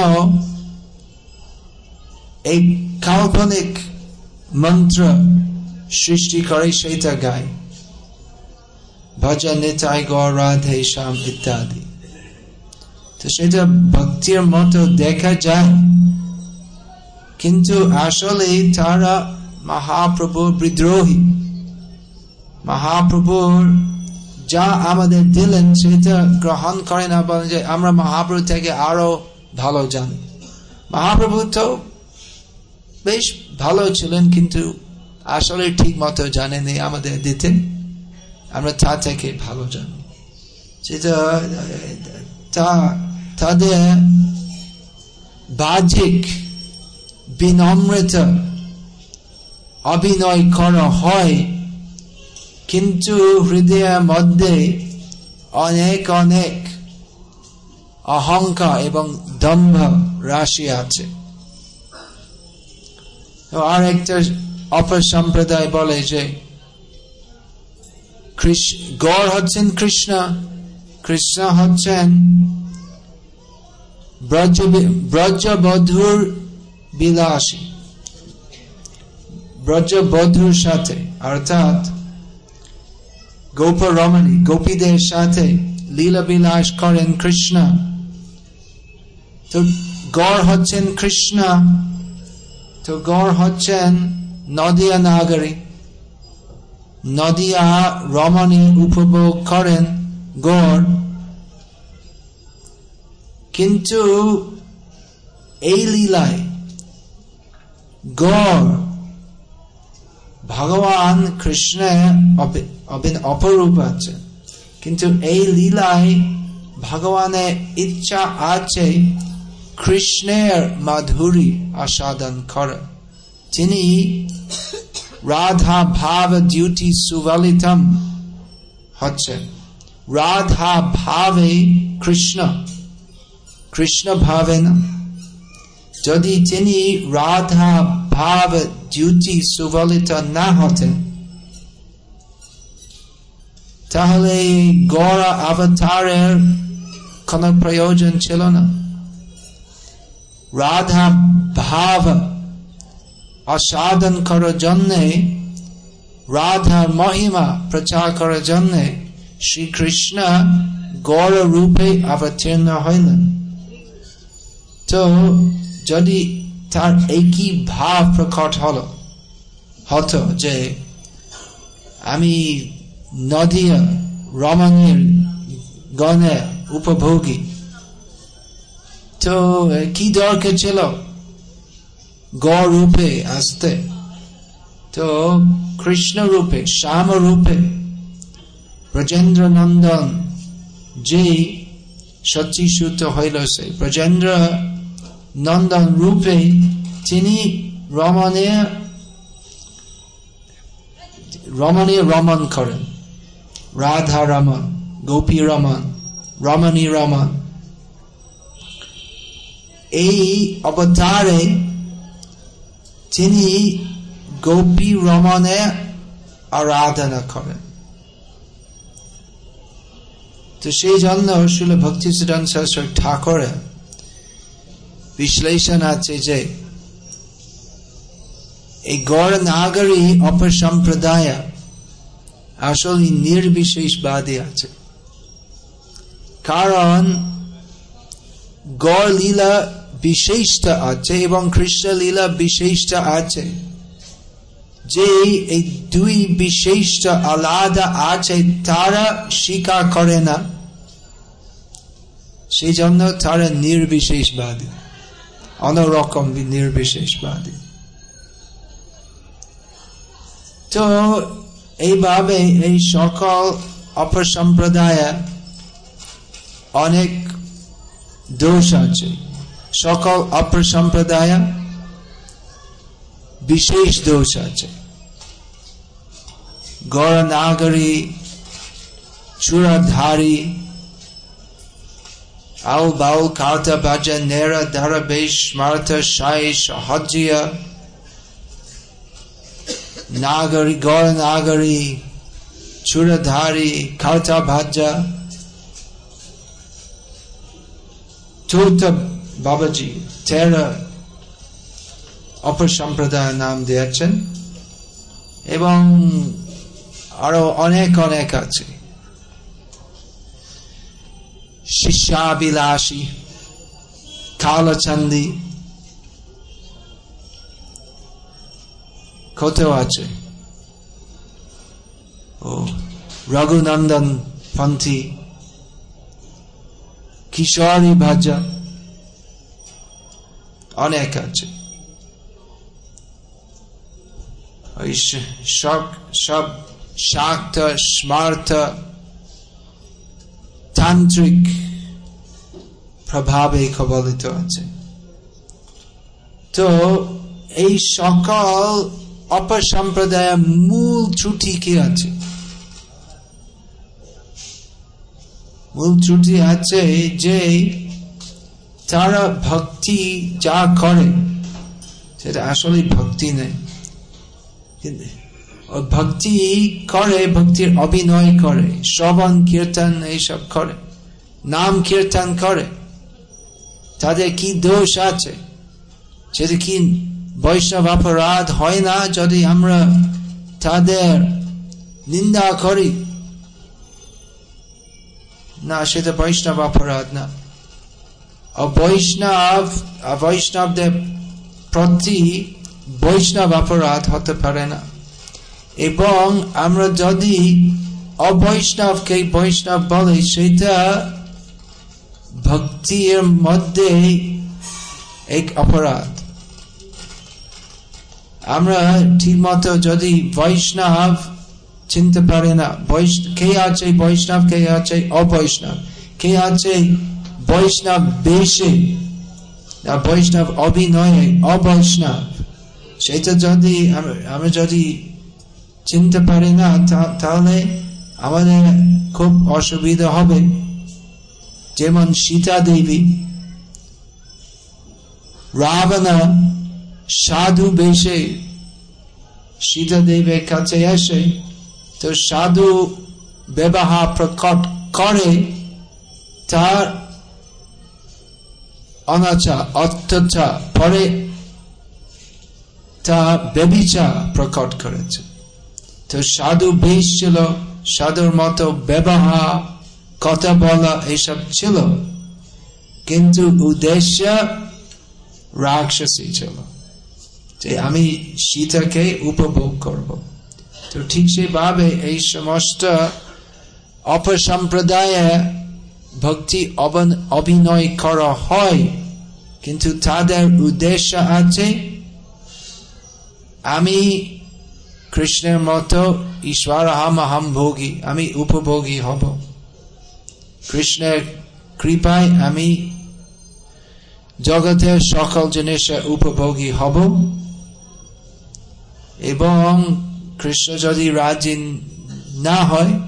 এই কাল্পনিক মন্ত্র সৃষ্টি করে সেইটা গায়। ভজন নিতাই গৌর, রাধে শ্যাম ইত্যাদি। তো সেটা ভক্তির মতো দেখা যায়। কিন্তু আসলে তারা মহাপ্রভুর বিদ্রোহী। মহাপ্রভুর যা আমাদের দিলেন, সেটা গ্রহণ করে না বলেন যে আমরা মহাপ্রভু থেকে আরও ভালো জানি। মহাপ্রভু তো বেশ ভালো ছিলেন, কিন্তু আসলে ঠিক মতো জানেনি আমাদের দিতে। আমরা তা থেকে ভালো জানি। সেটা তাদের বাহ্যিক বিনম্রতা অভিনয় করা হয় কিন্তু হৃদয়ের মধ্যে অনেক অনেক অহংকার এবং দম্ভ রাশি আছে। আর একটা অপর সম্প্রদায় বলে যে গড় হচ্ছেন কৃষ্ণ কৃষ্ণ হচ্ছেন ব্রজবধুর বিলাসী। ব্রজবধুর সাথে, অর্থাৎ গোপ রমণী গোপীদের সাথে লীলা বিলাস করেন কৃষ্ণ তো গড় হচ্ছেন কৃষ্ণ তো গড় হচ্ছেন নদিয়া নাগরী নদিয়া রমণী উপভোগ করেন গড় কিন্তু এই লীলায় গড় ভগবান কৃষ্ণের অপরূপ আছে। কিন্তু এই লীলায় ভগবানের ইচ্ছা আছে কৃষ্ণের মাধুরী আস্বাদন করা। তিনি রাধা ভাব দ্যুতি সুবলিতম হচ্ছে। রাধা ভাবে কৃষ্ণ। কৃষ্ণ ভাবে না। যদি তিনি রাধা ভাব দ্যুতি সুবলিত না হতেন তাহলে গড় অবতারের কোন প্রয়োজন ছিল না। রাধা ভাব অসাধন করার জন্যে রাধার মহিমা প্রচার করার জন্যে শ্রীকৃষ্ণ গৌর রূপে অবতীর্ণ হইলেন। তো যদি তার একই ভাব প্রকট হল, হতো যে আমি নদীয় রমণীর গণে উপভোগী। তো কি দরকার ছিল? গড় রূপে আসতে। তো, কৃষ্ণ রূপে, শ্যাম রূপে ব্রজেন্দ্র নন্দন যে সচিসূত হইল সে ব্রজেন্দ্র নন্দন রূপে তিনি রমণে রমণে রমন করেন। রাধা রমন গোপী রমন রমণী রমন এই অবতারে তিনি গোপী রমণে আরাধনা করেন। তো সেই জন্য শিল ভক্তি সুদান শাস্ত্র ঠাকুরের বিশ্লেষণ আছে যে এই গড় নাগরী অপসম্প্রদায় আসলে নির্বিশেষবাদী আছে। কারণ গড় লীলা বিশেষটা আছে এবং কৃষ্ণ লীলা বিশেষটা আছে। যে এই দুই বিশেষটা আলাদা আছে, তারা স্বীকার করে না। সেই জন্য তারা নির্বিশেষবাদী অন্যরকম নির্বিশেষবাদী তো এইভাবে এই সকল অপর সম্প্রদায় অনেক দোষ আছে। সকল অপর সম্প্রদায় বিশেষ দোষ আছে। গড়নাগরী চূড়াধারী আউ বাউ কাউতা বাজা নেরা ধারা বেশ মারথা সাই সহজিয়া নাগরী গড় নাগরী চূড়াধারী খাওতা ভাজা চৌথ বাবাজি তেরা অপর সম্প্রদায়ের নাম দিয়েছেন এবং আরও অনেক অনেক আছে। শিষ্যাবিলাসী কালচন্দি কোথাও আছে ও রঘুনন্দন পন্থী কিশোরী ভাজা অনেক আছে ওই সব সব শাক্ত স্মার্থ তান্ত্রিক প্রভাবে কবলিত আছে তো এই সকল অপসম্প্রদায় মূল ত্রুটি কি আছে? মূল ত্রুটি আছে যে তারা ভক্তি যা করে, সেটা আসলে ভক্তি নেই ভক্তি করে, ভক্তির অভিনয় করে, শ্রবণ, কীর্তন এইসব করে, নাম কীর্তন করে, তাদের কি দোষ আছে? সেটা কি বৈষ্ণব অপরাধ হয় না যদি আমরা তাদের নিন্দা করি। না সেটা বৈষ্ণব অপরাধ না। বৈষ্ণব বৈষ্ণবদের প্রতি বৈষ্ণব অপরাধ হতে পারে না। এবং আমরা যদি অবৈষ্ণবকে বৈষ্ণব বলে, সেটা ভক্তির মধ্যে এক অপরাধ। আমরা ঠিক মতো যদি বৈষ্ণব চিনতে পারি না কে আছে বৈষ্ণব, কে আছে অবৈষ্ণব? কে আছে বৈষ্ণব বেশে? বৈষ্ণব অভিনয়ে অবৈষ্ণব। সেটা যদি আমরা যদি চিনতে পারি না তাহলে আমাদের খুব অসুবিধা হবে। যেমন সীতা দেবী রাবণা সাধু বেশে সীতা দেবের কাছে এসে তো সাধু ব্যবহার প্রকট করে, তার অনাচা, অত্যচা পরে তা বেবিচা প্রকট করেছে। তো সাধু বেশ ছিল, সাধুর মতো ব্যবহার, কথা বলা এইসব ছিল, কিন্তু উদ্দেশ্য রাক্ষসী ছিল। যে আমি সীতাকে উপভোগ করব। তো ঠিক সেভাবে এই সমস্ত অপসম্প্রদায়ে ভক্তি অভিনয় করা হয়। কিন্তু তাদের উদ্দেশ্য আছে, আমি কৃষ্ণের মতো ঈশ্বর হাম হাম ভোগী আমি উপভোগী হব। কৃষ্ণের কৃপায় আমি জগতের সকল জিনিসের উপভোগী হব। এবং কৃষ্ণ যদি রাজি না হয়,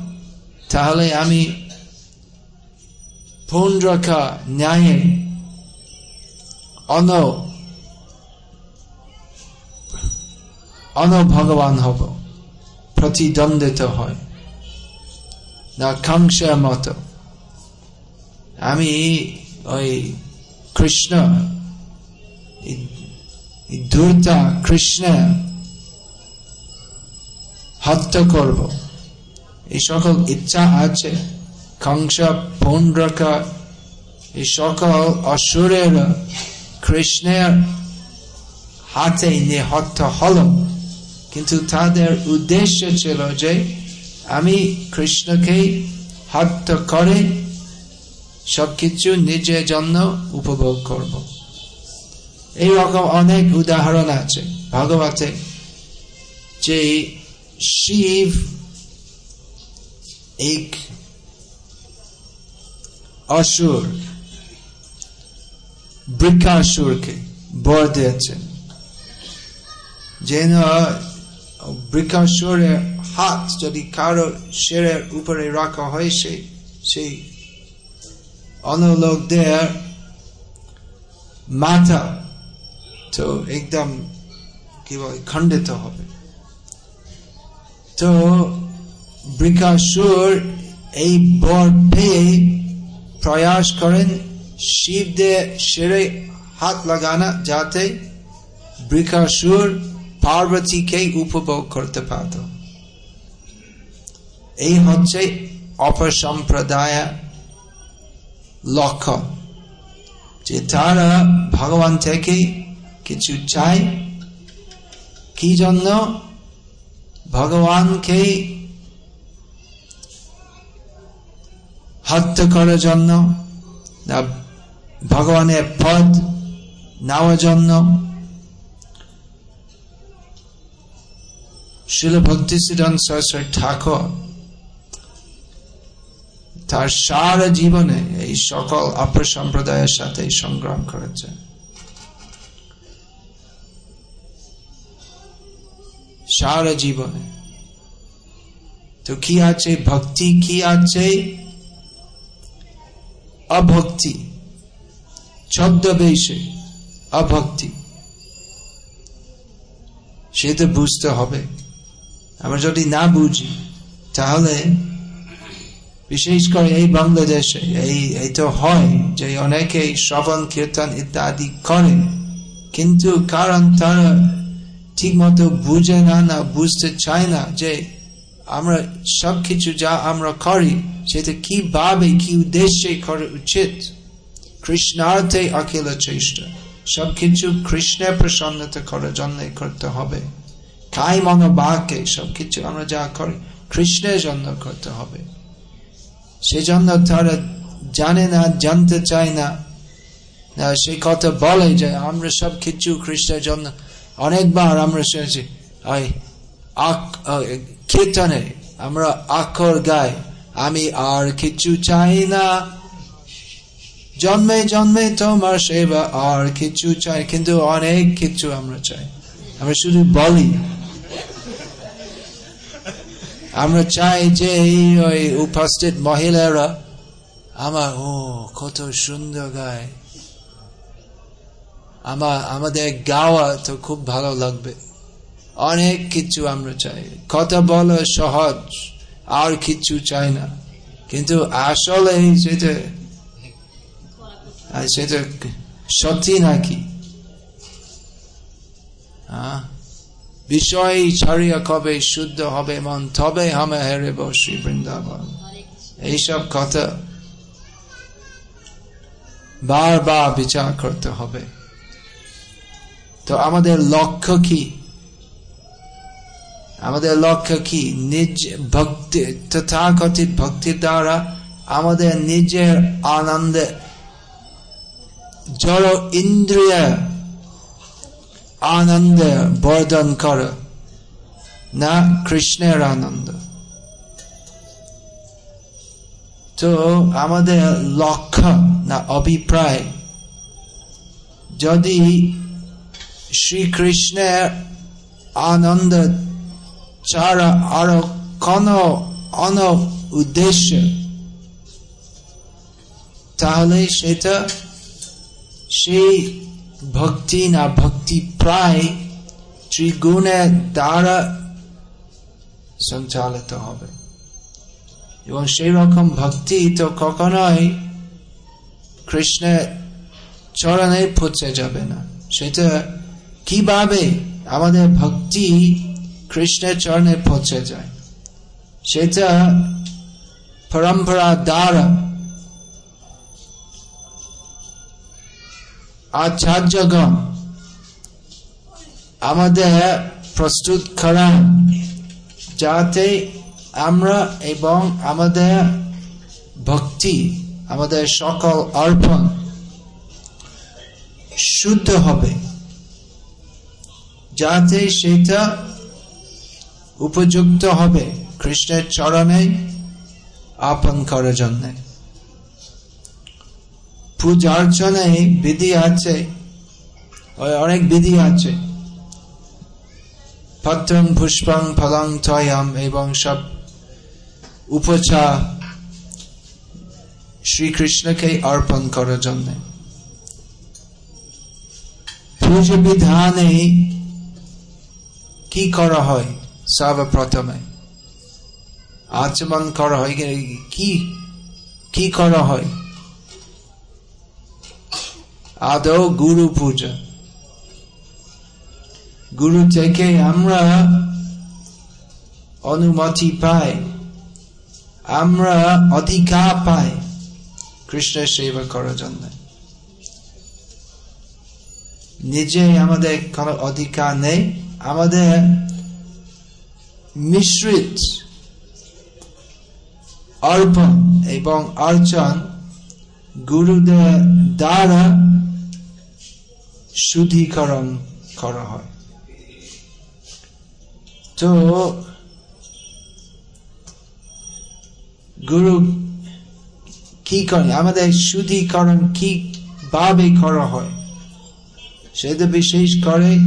তাহলে আমি পুণ্ড্রকা ন্যায়ে অন অন ভগবান হব, প্রতিদ্বন্দ্বিত হয়। না কাংসের মতো। আমি ওই কৃষ্ণ দুর্তা কৃষ্ণ হত্যা করব। এই সকল ইচ্ছা আছে কংস পৌন্ড্রকা এই সকল অসুরের, কৃষ্ণের হাতে নিহত হল। কিন্তু তাদের উদ্দেশ্য ছিল যে, আমি কৃষ্ণকে হত্যা করে সবকিছু নিজের জন্য উপভোগ করব। এই রকম অনেক উদাহরণ আছে। ভাগবতে যে শিব এক অসুর বৃক্ষাসুরকে বর দিয়েছেন যেন বৃক্ষাসুরের হাত যদি কারও শেরের উপরে রাখা হয় সেই সেই অন্য লোকদের মাথা তো একদম কি বলে খণ্ডিত হবে তো বৃকাসুর এই বর পেয়ে প্রয়াস করেন শিবদের শিরে হাত লাগানা যাতে বৃকাসুর পার্বতীকে উপভোগ করতে পারত। এই হচ্ছে অপসম্প্রদায় লক্ষ্য যে তারা ভগবান থেকে কিছু চায়। কি জন্য? ভগবানকে হত্যা করার জন্য ভগবানের পদ নেওয়ার জন্য শিল ভক্তি সিদ্ধন সরস্বর ঠাকুর তার সারা জীবনে এই সকল অপর সম্প্রদায়ের সাথে সংগ্রাম করেছে সারা জীবনে তো কি আছে ভক্তি কি আছে অভক্তি ছদ্মবেশে অভক্তি সেটা বুঝতে হবে আমরা যদি না বুঝি তাহলে বিশেষ করে এই বাংলাদেশে এই এই তো হয় যে অনেকে শ্রবণ কীর্তন ইত্যাদি করে কিন্তু কারণ তারা ঠিক মতো বুঝে না না বুঝতে চায় না যে আমরা সব কিছু যা আমরা করি, সেটা কীভাবে, কি উদ্দেশ্যে করা উচিত? কৃষ্ণার্থে অখিল চেষ্টা। সবকিছু কৃষ্ণের প্রসন্নতা করার জন্য করতে হবে। কাই মনোবাকে সবকিছু আমরা যা করি, কৃষ্ণের জন্য করতে হবে। সেজন্য তারা জানে না, জানতে চায় না। সেই কথা বলে যে আমরা সব কিছু কৃষ্ণের জন্য অনেকবার আমরা শুনেছি কীর্তনে আমরা আখর গাই, আমি আর কিছু চাই না। জন্মে জন্মে তোমার সেবা আর কিছু চাই, কিন্তু অনেক কিছু আমরা চাই। আমরা শুধু বলি। আমরা চাই যে ওই উপস্থিত মহিলারা আমার ও কত সুন্দর গায়। আমার, আমাদের গাওয়া তো খুব ভালো লাগবে। অনেক কিছু আমরা চাই। কথা বলা সহজ, আর কিছু চাই না। কিন্তু আসলে সেটা সেটা সত্যি নাকি? বিষয় ছাড়িয়া কবে শুদ্ধ হবে মন, তবে হামে হেরে বসি বৃন্দাবন। এইসব কথা বারবার বিচার করতে হবে। তো আমাদের লক্ষ্য কি? আমাদের লক্ষ্য কি? নিজ ভক্তি, তথাকথিত ভক্তির দ্বারা আমাদের নিজের আনন্দে জড় ইন্দ্রিয় আনন্দ বর্ধন কর, না কৃষ্ণের আনন্দ। তো আমাদের লক্ষ্য না অভিপ্রায়, যদি শ্রীকৃষ্ণের আনন্দ ছাড়া আরও কোন অন উদ্দেশ্য তাহলে সেটা সেই ভক্তি না ভক্তি প্রায় ত্রিগুণের দ্বারা সঞ্চালিত হবে। এবং সেই রকম ভক্তি তো কখনোই কৃষ্ণের চরণে পৌঁছে যাবে না। সেটা কীভাবে আমাদের ভক্তি কৃষ্ণের চরণে পৌঁছে যায়? সেটা পরম্পরা দ্বারা আচার্যগণ আমাদের প্রস্তুত করান, যাতে আমরা এবং আমাদের ভক্তি, আমাদের সকল অর্পণ শুদ্ধ হবে। যাতে সেটা উপযুক্ত হবে কৃষ্ণের চরণে আপন করার জন্য। পূজার্চনে বিধি আছে, অনেক বিধি আছে। পত্রং পুষ্পং ফলং থয়াম এবং সব উপচা শ্রীকৃষ্ণকে অর্পণ করার জন্য। পুজো বিধানে কি করা হয়? সর্বপ্রথমে আচমন করা হয় কি কি করা হয়? আদৌ গুরু পূজা। গুরু থেকে আমরা অনুমতি পাই। আমরা অধিকার পাই কৃষ্ণের সেবা করার জন্য। নিজে আমাদের কোন অধিকার নেই। আমাদের মিশ্রিত অর্পণ এবং অর্চন গুরুদের দ্বারা শুদ্ধিকরণ করা হয়। তো গুরু কি করে? আমাদের শুদ্ধিকরণ কি ভাবে করা হয়? সেটা বিশেষ করে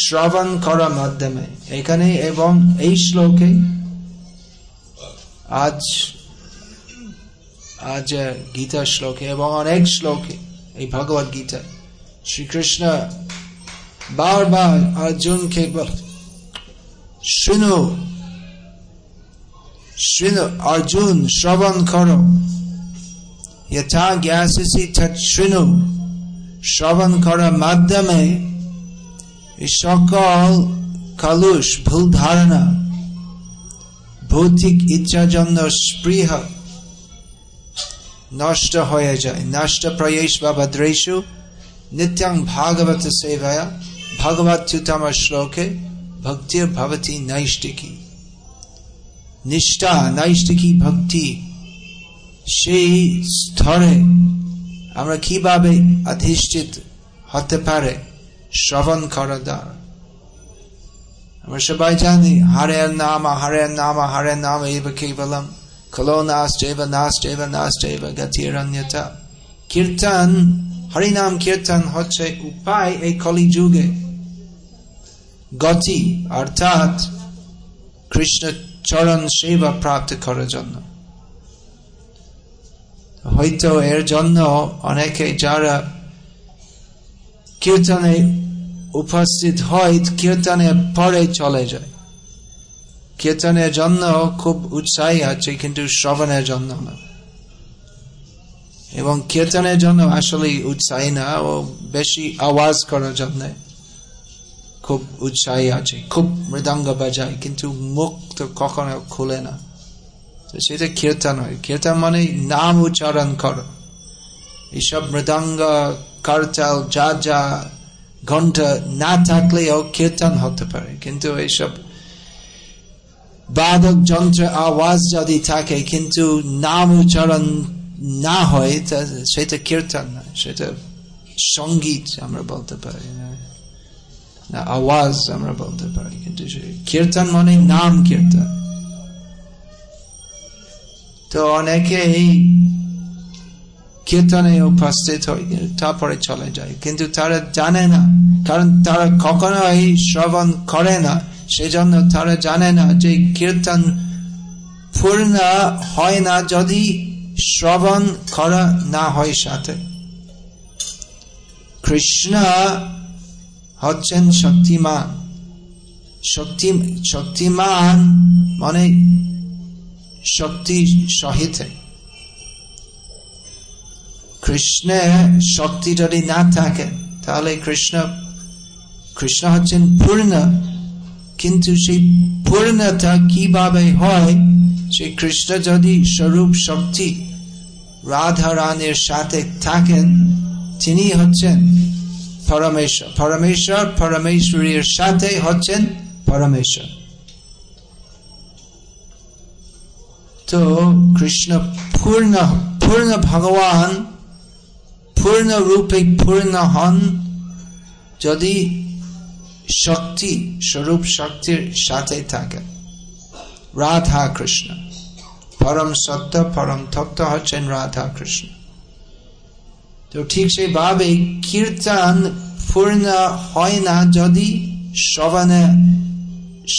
শ্রবণ করার মাধ্যমে। এখানে এবং এই শ্লোকে আজ আজ গীতা শ্লোকে এবং অনেক শ্লোকে এই ভগবত গীতা শ্রীকৃষ্ণ বারবার অর্জুনকে শুনো শুনো, অর্জুন, শ্রবণ করো। যথা জ্ঞাসি শুনো। শ্রবণ করার মাধ্যমে সকল কালুষ ভুল ধারণা, ভৌতিক ইচ্ছার জন্য স্পৃহ নষ্ট হয়ে যায়। নষ্ট প্রয়েশ বা ভদ্রেশু নিত্যং ভাগবত সেবায়া ভগবত্যুতম শ্লোকে ভক্তি ভবতী নৈষ্টিকী নিষ্ঠা নৈষ্টিকী ভক্তি, সেই স্তরে আমরা কীভাবে অধিষ্ঠিত হতে পারে? শ্রবণ করা দ্বারা আমরা সবাই জানি হরের নাম হরের নাম হরের নাম এব কেবলম খলো নাস্টেব নাস্টেব নাস্টেব গতিরন্যতা কীর্তন হরিনাম কীর্তন হচ্ছে উপায় এই কলি যুগে গতি অর্থাৎ কৃষ্ণ চরণ সেবা প্রাপ্ত করার জন্য হয়তো এর জন্য অনেকে যারা কীর্তনে উপস্থিত হয় কীর্তনে পরে চলে যায়। কীর্তনের জন্য খুব উৎসাহী আছে, কিন্তু শ্রবণের জন্য না। এবং কীর্তনের জন্য আসলে উৎসাহী না, ও বেশি আওয়াজ করার জন্য খুব উৎসাহী আছে, খুব মৃদঙ্গ বাজায়, কিন্তু মুখ তো কখনো খুলে না। সেটা কীর্তন হয় কীর্তন মানে নাম উচ্চারণ করো। এইসব মৃদঙ্গ করচাল যা যা ঘণ্টা না থাকলেও কীর্তন হতে পারে কিন্তু এইসব বাদক যন্ত্র আওয়াজ যদি থাকে কিন্তু নাম উচ্চারণ না হয় সেটা কীর্তন না সেটা সংগীত আমরা বলতে পারি না আওয়াজ আমরা বলতে পারি কিন্তু কীর্তন মানে নাম কীর্তন তো অনেকেই কীর্তনে উপস্থিত হয় তারপরে চলে যায়। কিন্তু তারা জানে না, কারণ তারা কখনোই শ্রবণ করে না। সেজন্য তারা জানে না যে কীর্তন পূর্ণ হয় না যদি শ্রবণ করা না হয় সাথে। কৃষ্ণ হচ্ছেন শক্তিমান। শক্তি, শক্তিমান মানে শক্তি সহিত। কৃষ্ণে শক্তি যদি না থাকে, তাহলে কৃষ্ণ কৃষ্ণ হচ্ছেন পূর্ণ। কিন্তু সেই পূর্ণতা কীভাবে হয়? সেই কৃষ্ণ যদি স্বরূপ শক্তি রাধা রানের সাথে থাকেন, তিনি হচ্ছেন পরমেশ্বর। পরমেশ্বর পরমেশ্বরীর সাথে হচ্ছেন পরমেশ্বর। তো কৃষ্ণ পূর্ণ পূর্ণ ভগবান পূর্ণ রূপে পূর্ণ হন, যদি শক্তি স্বরূপ শক্তির সাথে থাকে। রাধা কৃষ্ণ। পরম সত্য, পরম তত্ত্ব হচ্ছেন রাধা কৃষ্ণ। তো ঠিক সেইভাবে কীর্তন পূর্ণ হয় না যদি শ্রবণে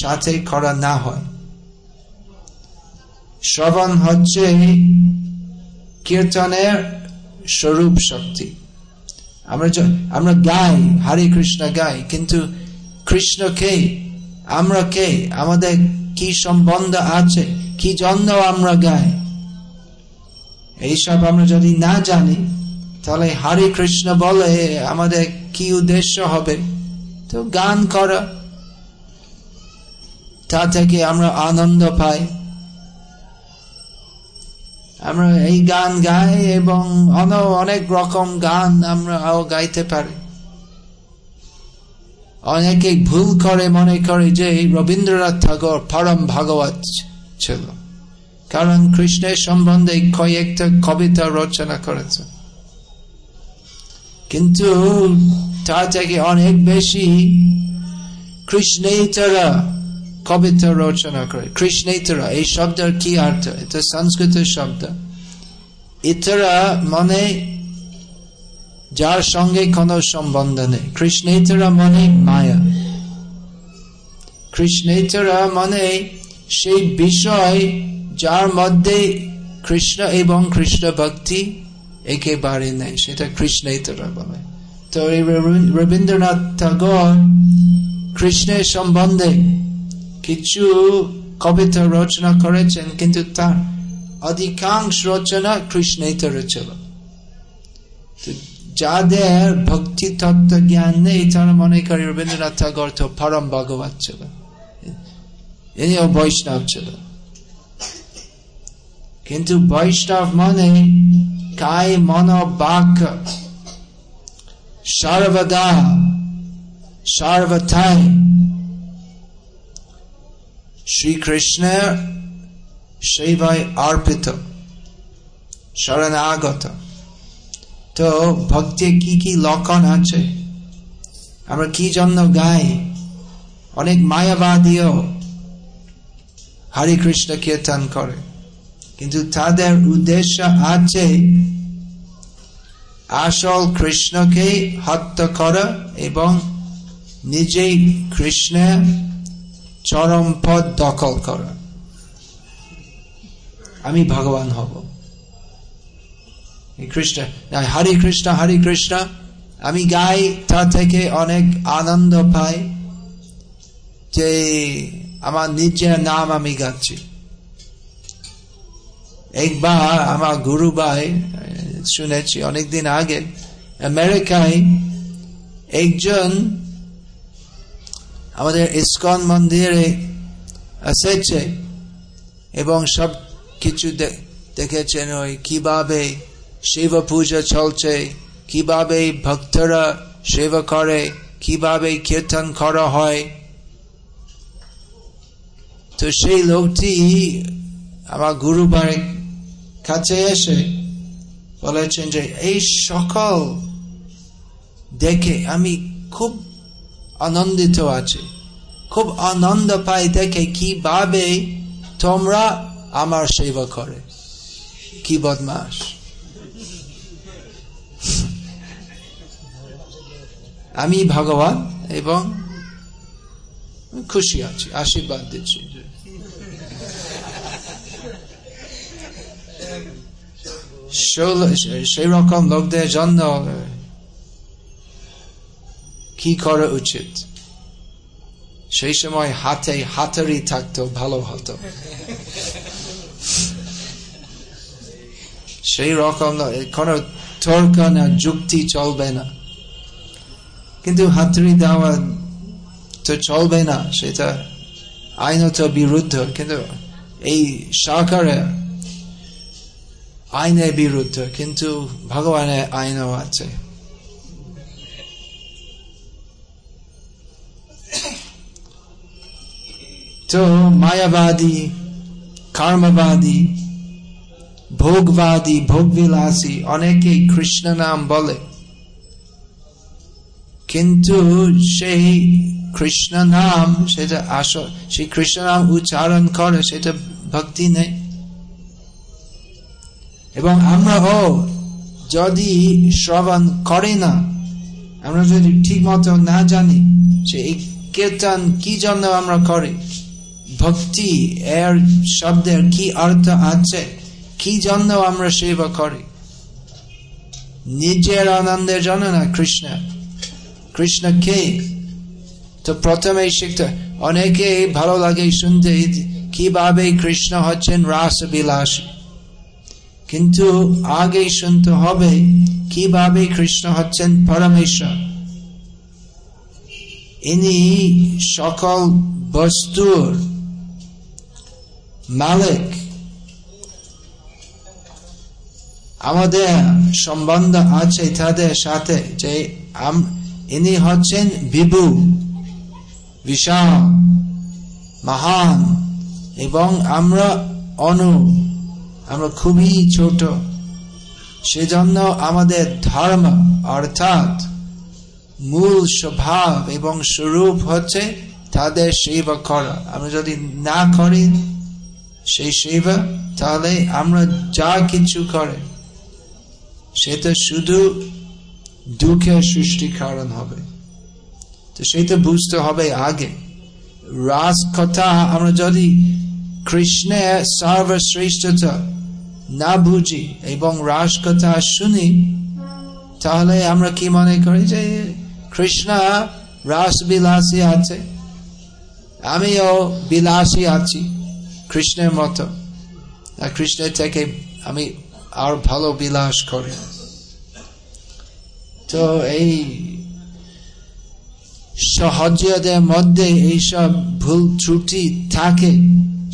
সাথে করা না হয়। শ্রবণ হচ্ছে কীর্তনের স্বরূপ শক্তি। আমরা আমরা গাই, হরে কৃষ্ণ গাই, কিন্তু কৃষ্ণ কে? আমরা কে? আমাদের কি সম্বন্ধ আছে? কি জন্য আমরা গাই? এইসব আমরা যদি না জানি, তাহলে হরে কৃষ্ণ বলে আমাদের কি উদ্দেশ্য হবে? তো গান করা। তা থেকে আমরা আনন্দ পাই। আমরা এই গান গাই এবং অনেক রকম গান আমরা গাইতে পারি। অনেকে ভুল করে মনে করে যে রবীন্দ্রনাথ ঠাকুর পরম ভাগবত ছিল। কারণ কৃষ্ণের সম্বন্ধে কয়েকটা কবিতা রচনা করেছে কিন্তু তা থেকে অনেক বেশি কবিতা রচনা করে কৃষ্ণেতরা এই শব্দের কি অর্থ এটা সংস্কৃত শব্দ ইতরা মানে যার সঙ্গে কোনো সম্বন্ধ নেই কৃষ্ণেতরা মানে মায়া কৃষ্ণেতরা মানে সেই বিষয় যার মধ্যে কৃষ্ণ এবং কৃষ্ণ ভক্তি একেবারে নেই সেটা কৃষ্ণেতরা বলে তো এই রবীন্দ্রনাথ ঠাকুর কৃষ্ণের সম্বন্ধে কিছু কবিতা রচনা করেছেন, কিন্তু তার অধিকাংশ রচনা কৃষ্ণেতর ছিল যাদের ভক্তি তত্ত্ব জ্ঞান নেই, তারা মনে করে রবীন্দ্রনাথ ঠাকুর তো পরম ভগবত ছিল। ইনিও বৈষ্ণব ছিল। কিন্তু বৈষ্ণব মানে কায় মন বাক সর্বদা সর্বথায় শ্রীকৃষ্ণের সেবায় অর্পিত শরণাগত তো ভক্তি কি কি লক্ষণ আছে? আমরা কি জন্য গাই? অনেক মায়াবাদীও হরে কৃষ্ণ কীর্তন করে। কিন্তু তাদের উদ্দেশ্য আছে আসল কৃষ্ণকে হত্যা করা এবং নিজেই কৃষ্ণের চরম পদ দখল করা। আমি ভগবান হব। কৃষ্ণ হরে কৃষ্ণ হরে কৃষ্ণ। আমি গাই তা থেকে অনেক আনন্দ পাই যে আমার নিজের নাম আমি গাচ্ছি। একবার আমার গুরু ভাই, শুনেছি অনেকদিন আগে, আমেরিকায় একজন আমাদের ইস্কন মন্দিরে এসেছে এবং সব কিছু দেখেছেন ওই কীভাবে শিব পূজা চলছে, কীভাবে ভক্তরা সেবা করে, কীভাবে কীর্তন করা হয়। তো সেই লোকটি আমার গুরু বাড়ির কাছে এসে বলেছেন যে, এই সকল দেখে আমি খুব আনন্দিত আছি। খুব আনন্দ পাই দেখে কীভাবে তোমরা আমার সেবা করে। কি বদমাস। আমি ভগবান এবং খুশি আছি, আশীর্বাদ দিচ্ছি। সেই রকম লোকদের জন্য কি করা উচিত সেই সময় হাতে হাতারি থাকতো ভালো হতো সেই রকম কোন তর্ক না যুক্তি চলবে না কিন্তু হাতুড়ি দেওয়া তো চলবে না সেটা আইনত বিরুদ্ধ কিন্তু এই সরকারে আইনের বিরুদ্ধ কিন্তু ভগবানের আইনও আছে তো মায়াবাদী কর্মবাদী ভোগবাদী ভোগবিলাসী অনেকেই কৃষ্ণ নাম বলে কিন্তু সেই কৃষ্ণ নাম সেটা আস সেই কৃষ্ণ নাম উচ্চারণ করে সেটা ভক্তি নেই এবং আমরাও যদি শ্রবণ করে না আমরা যদি ঠিক মতো না জানি সে এই কীর্তন কি জন্য আমরা করি ভক্তি, এর শব্দের কি অর্থ আছে? কি জন্য আমরা সেবা করি? নিজের আনন্দের জন্য না কৃষ্ণ? কৃষ্ণ কে? তো প্রথমে শিখতে অনেকে ভালো লাগে শুনতে, কীভাবে কৃষ্ণ হচ্ছেন রাস বিলাস কিন্তু আগে শুনতে হবে, কীভাবে কৃষ্ণ হচ্ছেন পরমেশ্বর। ইনি সকল বস্তুর মালিক। আমাদের সম্বন্ধ আছে তাদের সাথে যে ইনি হচ্ছেন বিভু, বিশাল, মহান এবং আমরা অনু, আমরা খুবই ছোট। সেজন্য আমাদের ধর্ম অর্থাৎ মূল স্বভাব এবং স্বরূপ হচ্ছে তাদের সেবা করা। আমরা যদি না করি সেই সেবা, তাহলে আমরা যা কিছু করে, সেটা শুধু দুঃখের সৃষ্টি কারণ হবে। তো সেটা বুঝতে হবে আগে। রাস কথা আমরা যদি কৃষ্ণের সর্বশ্রেষ্ঠতা না বুঝি এবং রাস কথা শুনি, তাহলে আমরা কি মনে করি যে কৃষ্ণ রাস বিলাসী আছে? আমিও বিলাসী আছি। কৃষ্ণের মতো আর কৃষ্ণের থেকে আমি আর ভালো বিলাস করি তো এই সহজদের মধ্যে এইসব ভুল ত্রুটি থাকে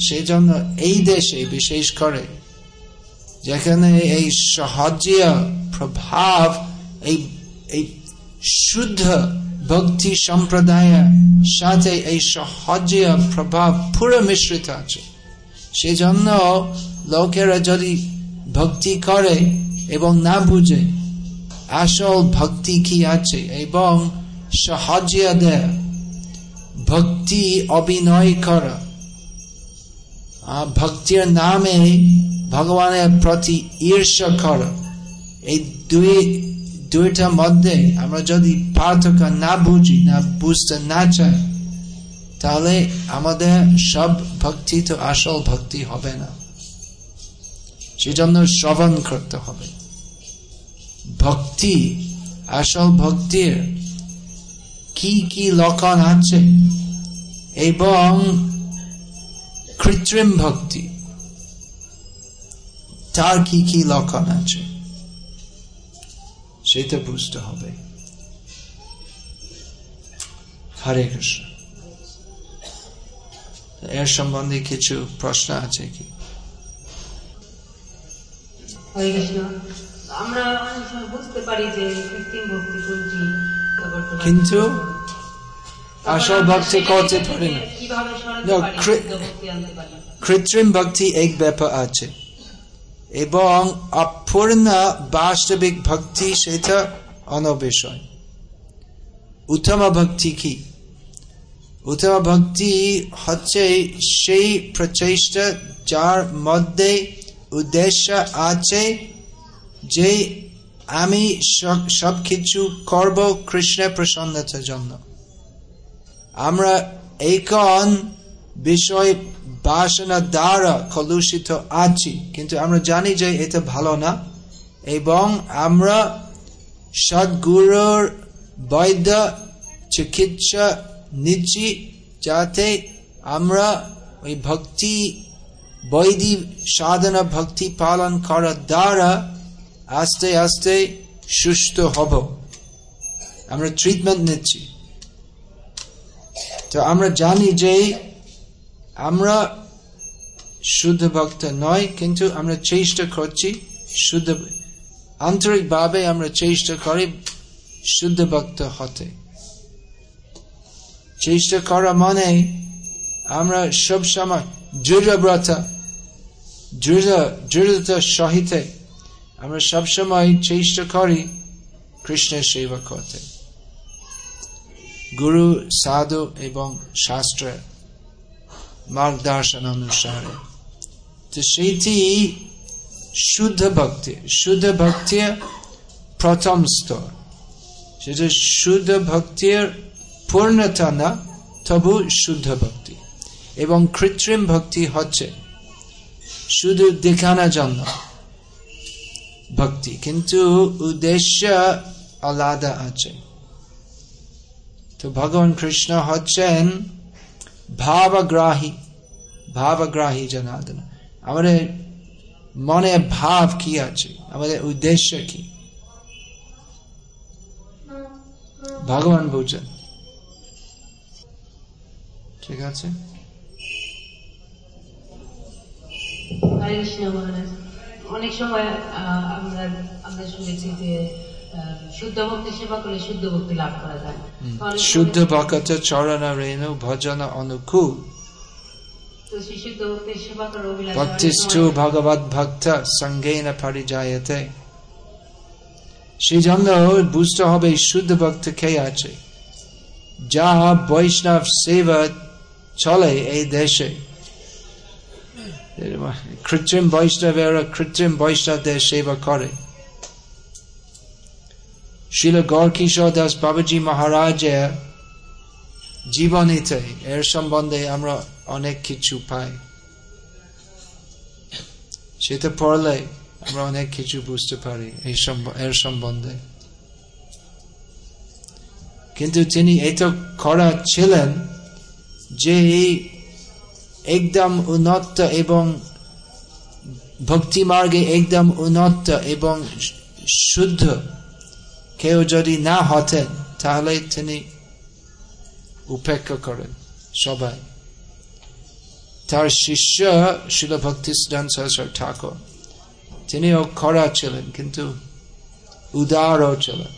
সেজন্য এই দেশে বিশেষ করে যেখানে এই সহজীয় প্রভাব এই এই শুদ্ধ ভক্তি সম্প্রদায়ের সাথে এই সহজীয় প্রভাব পুরো মিশ্রিত আছে সেজন্য লোকেরা যদি ভক্তি করে এবং না বুঝে, আসল ভক্তি কি আছে? এবং সহজিয়াদের ভক্তি অভিনয় করা। ভক্তির নামে ভগবানের প্রতি ঈর্ষা করা। এই দুই, দুইটার মধ্যে আমরা যদি পার্থক্য না বুঝি, না বুঝতে না চাই তাহলে আমাদের সব ভক্তি তো আসল ভক্তি হবে না। সেজন্য শ্রবণ করতে হবে। ভক্তি, আসল ভক্তির কি কি লক্ষণ আছে? এবং কৃত্রিম ভক্তি, তার কি কি লক্ষণ আছে? সেটা বুঝতে হবে। হরে কৃষ্ণ। এর সম্বন্ধে কিছু প্রশ্ন আছে কি
হরে আমরা বুঝতে পারি যে কৃত্রিম ভক্তি
কিন্তু আসল ভক্তি। করতে পারি না। কৃত্রিম ভক্তি এক ব্যাপার আছে। এবং অপূর্ণ বাস্তবিক ভক্তি সেটা অন্য উত্তম ভক্তি কি? উত্তম ভক্তি হচ্ছে সেই প্রচেষ্টা যার মধ্যে উদ্দেশ্য আছে যে আমি সব কিছু করব কৃষ্ণের প্রসন্নতার জন্য। আমরা এখন বিষয় বাসনা দ্বারা কলুষিত আছি, কিন্তু আমরা জানি যে এটা ভালো না, এবং আমরা সদ্গুরুর বৈদ্য চিকিৎসা নিচ্ছি যাতে আমরা ওই ভক্তি বৈদি সাধনা ভক্তি পালন করার দ্বারা আস্তে আস্তে সুস্থ হব। আমরা ট্রিটমেন্ট নিচ্ছি। তো আমরা জানি যে আমরা শুদ্ধ ভক্ত নয়, কিন্তু আমরা চেষ্টা করছি শুদ্ধ, আন্তরিকভাবে আমরা চেষ্টা করি শুদ্ধ ভক্ত হতে। চেষ্টা করা মানে আমরা সব সময় দৃঢ়ব্রত দৃঢ় দৃঢ়তার সহিত আমরা সবসময় চেষ্টা করি কৃষ্ণের সেবা করতে গুরু সাধু এবং শাস্ত্রের মার্গদর্শন অনুসারে তো সেইটি শুদ্ধ ভক্তি শুদ্ধ ভক্তির প্রথম স্তর সেটা শুদ্ধ ভক্তির পূর্ণতা না তবু শুদ্ধ ভক্তি। এবং কৃত্রিম ভক্তি হচ্ছে শুধু দেখানোর জন্য ভক্তি। কিন্তু উদ্দেশ্য আলাদা আছে। তো ভগবান কৃষ্ণ হচ্ছেন ভাবগ্রাহী ভাবগ্রাহী জনার্দন। আমাদের মনে ভাব কি আছে? আমাদের উদ্দেশ্য কি? ভগবান বুঝেন ঠিক আছে?
অনেক সময় আমরা আমরা শুনেছি যে শুদ্ধ ভক্তি সেবা করলে শুদ্ধ ভক্তি লাভ করা যায়।
শুদ্ধ ভকত চরণ রেণু ভজন অনুকূল। ভক্তিষ্ঠু ভগবত ভক্ত সঙ্গেন পরিজায়তে সেই জন্য বুঝতে হবে শুদ্ধ ভক্ত কে আছে। যা বৈষ্ণব সেবা চলে এই দেশে কৃত্রিম বৈষ্ণবেরা কৃত্রিম বৈষ্ণবদের সেবা করে শিল গৌর কিশোর দাস বাবাজি মহারাজের জীবনীতে এর সম্বন্ধে আমরা অনেক কিছু পাই সেটা পড়লে আমরা অনেক কিছু বুঝতে পারি এই এর সম্বন্ধে কিন্তু তিনি এত করা ছিলেন যে একদম উন্নত এবং ভক্তি মার্গে একদম উন্নত এবং শুদ্ধ কেউ যদি না হতেন, তাহলে তিনি উপেক্ষা করেন সবাই। তার শিষ্য শিল ভক্তি সরস্বর ঠাকুর, তিনিও খরা ছিলেন, কিন্তু উদারও ছিলেন।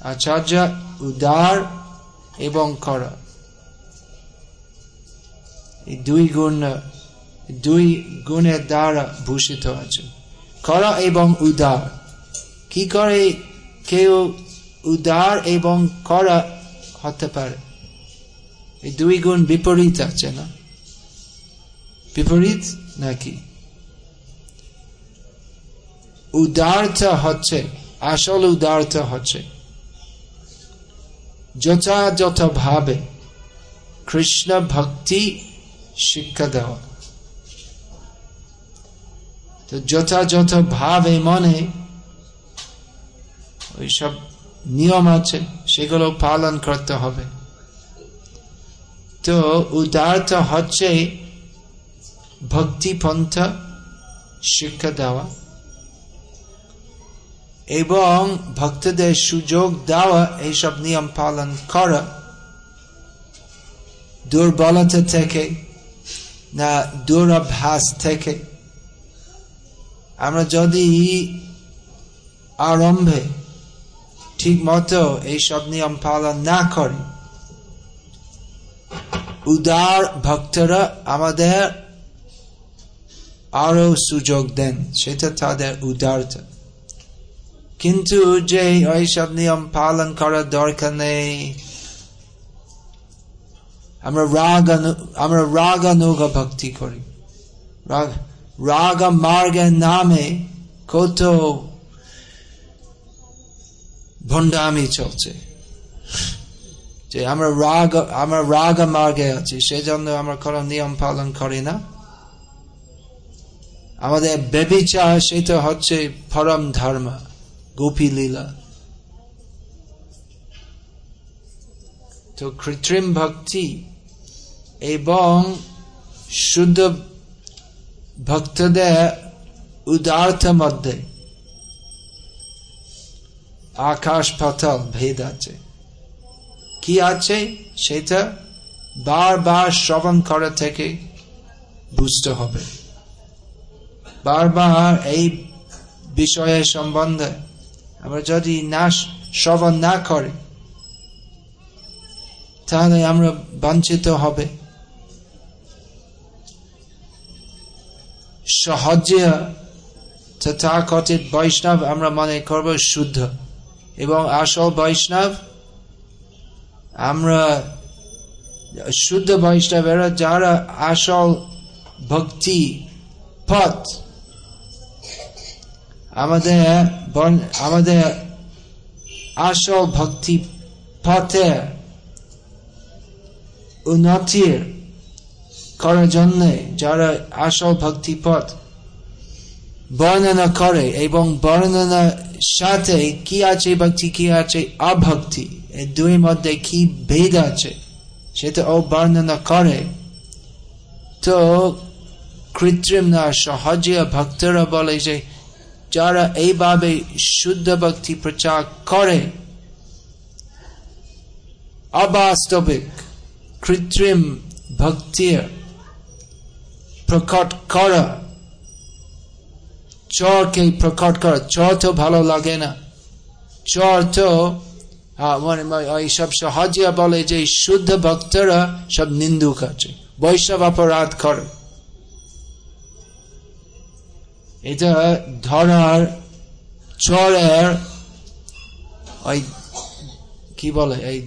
আচার্য উদার এবং এই দুই গুণ, দুই গুণের দ্বারা ভূষিত আছে। খরা এবং উদার। কি করে কেউ উদার এবং করা হতে পারে? এই দুই গুণ বিপরীত আছে না? বিপরীত নাকি? উদারতা হচ্ছে, আসল উদারতা হচ্ছে। যথাযথ ভাবে কৃষ্ণ ভক্তি শিক্ষা দেওয়া। তো যথাযথ ভাবে মনে ওইসব নিয়ম আছে, সেগুলো পালন করতে হবে। তো উদারতা হচ্ছে ভক্তি পন্থা শিক্ষা দেওয়া। এবং ভক্তদের সুযোগ দেওয়া এইসব নিয়ম পালন করা দুর্বলতা থেকে না দুরাভ্যাস থেকে। আমরা যদি আরম্ভে ঠিক মতো এইসব নিয়ম পালন না করি, উদার ভক্তরা আমাদের আরও সুযোগ দেন, সেটা তাদের উদারতা। কিন্তু যে ওইসব নিয়ম পালন করার দরকার নেই আমরা রাগ আমরা রাগ অনুগ ভক্তি করি রাগ রাগ মার্গের নামে কত ভণ্ডামি চলছে যে আমরা রাগ আমরা রাগ মার্গে আছি সেজন্য আমরা কোন নিয়ম পালন করি না আমাদের বেবিচার সেটা হচ্ছে পরম ধর্ম গোপী লীলা। তো কৃত্রিম ভক্তি এবং শুদ্ধ ভক্তদের উদার্থ মধ্যে আকাশ পাতাল ভেদ আছে। কি আছে সেটা বারবার শ্রবণ করা থেকে বুঝতে হবে। বারবার এই বিষয়ের সম্বন্ধে আমরা যদি না শ্রবণ না করি, তাহলে আমরা বঞ্চিত হবে। সহজে তথাকথিত বৈষ্ণব আমরা মনে করব শুদ্ধ। এবং আসল বৈষ্ণব আমরা, শুদ্ধ বৈষ্ণবেরা যারা আসল ভক্তি পথ আমাদের আমাদের আসল ভক্তি পথে উন্নতির করার জন্য যারা আসল ভক্তি পথ বর্ণনা করে এবং বর্ণনার সাথে কি আছে ভক্তি কি আছে, অভক্তি এই দুই মধ্যে কি ভেদ আছে, সেটা ও বর্ণনা করে। তো কৃত্রিম না, সহজে ভক্তরা বলে যে যারা এইভাবে শুদ্ধ ভক্তি প্রচার করে, অবাস্তবিক, কৃত্রিম ভক্তির প্রকট করা, চরকে প্রকট করা, চর তো ভালো লাগে না। চর তো মানে সব সহজে বলে যে শুদ্ধ ভক্তরা সব নিন্দুক আছে, বৈষ্ণব অপরাধ করে। এটা ধরার চরের ওই কি বলে, এই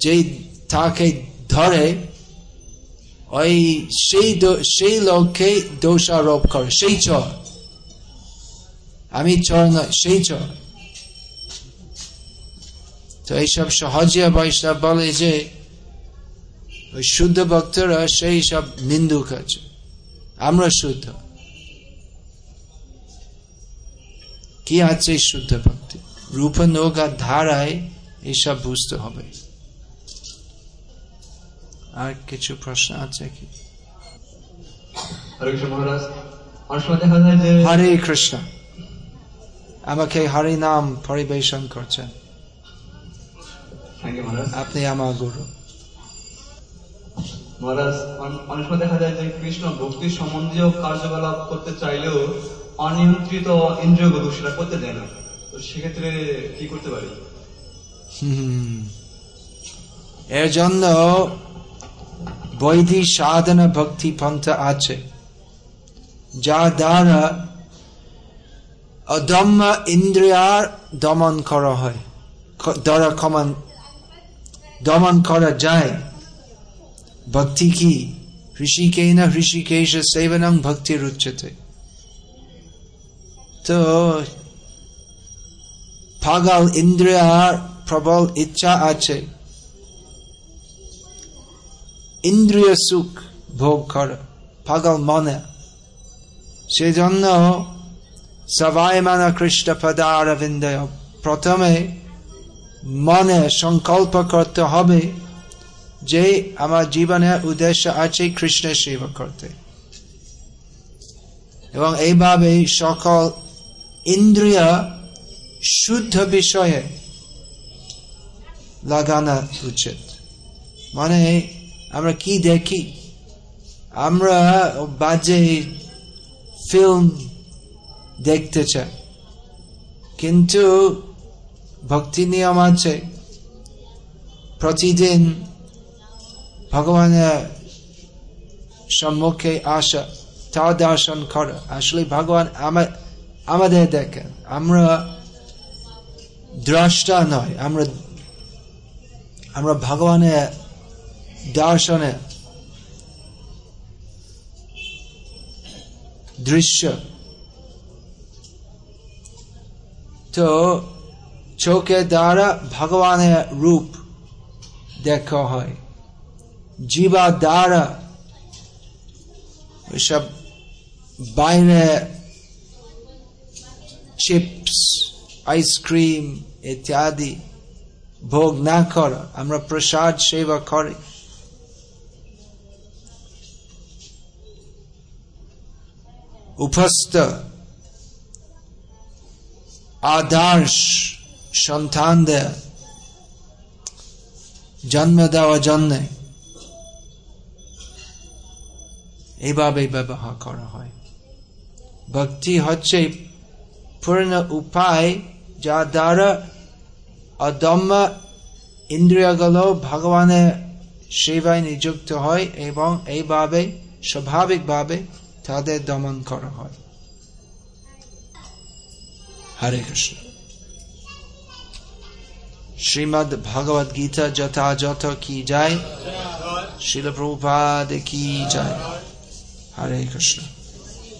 যে তাকে ধরে, ওই সেই সেই লোককে দোষারোপ করে, সেই চর। আমি চর না সেই চর। তো এইসব সহজে বৈষ্ণব বলে যে, ওই শুদ্ধ ভক্তরা সেই সব নিন্দুক আছে। আমরা শুদ্ধ। কি আছে শুদ্ধ ভক্তি? রূপ নৌকা ধারায় এইসব বুঝতে হবে। আর কিছু প্রশ্ন আছে কি? হরে কৃষ্ণ আমাকে হরি নাম পরিবেশন করছেন। আপনি আমার গুরু।
মহারাজ অনেক সময় দেখা যায় যে কৃষ্ণ ভক্তি সম্বন্ধীয় কার্যকলাপ করতে চাইলেও অনিয়ন্ত্রিত ইন্দ্রিয়গুলো সেটা করতে দেয় না। তো সেক্ষেত্রে কি করতে পারি?
এর জন্য বৈধি সাধনা ভক্তি পন্থা আছে, যা দ্বারা অদম্য ইন্দ্রিয়ার দমন করা হয়, দ্বারা কমান, দমন করা যায়। ভক্তি কি? ঋষিকেন ঋষিকেশ সেবনং ভক্তির উচ্চতে তো পাগল ইন্দ্রিয়ার প্রবল ইচ্ছা আছে। ইন্দ্রিয় সুখ ভোগ করা, পাগল মনে। সেজন্য সবাই মানা কৃষ্ণ পদারবিন্দয় প্রথমে মনে সংকল্প করতে হবে যে আমার জীবনের উদ্দেশ্য আছে কৃষ্ণের সেবা করতে। এবং এইভাবে সকল ইন্দ্রিয় শুদ্ধ বিষয়ে লাগানো উচিত। মানে আমরা কি দেখি? আমরা বাজে ফিল্ম দেখতে চাই। কিন্তু ভক্তি নিয়ম আছে। প্রতিদিন ভগবানের সম্মুখে আসা, তার দর্শন করা। আসলে ভগবান আমাদের দেখেন, আমরা দ্রষ্টা নয়, আমরা আমরা ভগবানের দর্শনে দৃশ্য। তো চোখে দ্বারা ভগবানের রূপ দেখা হয় জীবা দ্বারা। ওইসব বাইরে চিপস আইসক্রিম ইত্যাদি ভোগ না করা আমরা প্রসাদ সেবা করি উপস্থ আদর্শ সন্তান সন্তানদের জন্ম দেওয়ার জন্যে এইভাবে ব্যবহার করা হয় ভক্তি হচ্ছে পূর্ণ উপায় যা দ্বারা অদম্য ইন্দ্রিয়গুলো ভগবানের সেবায় নিযুক্ত হয় এবং এইভাবে স্বাভাবিকভাবে তাদের দমন করা হয় হরে কৃষ্ণ শ্রীমদ ভগবদ গীতা যথাযথ কি যায় শিল প্রভুপাদ কি যায় হরে কৃষ্ণ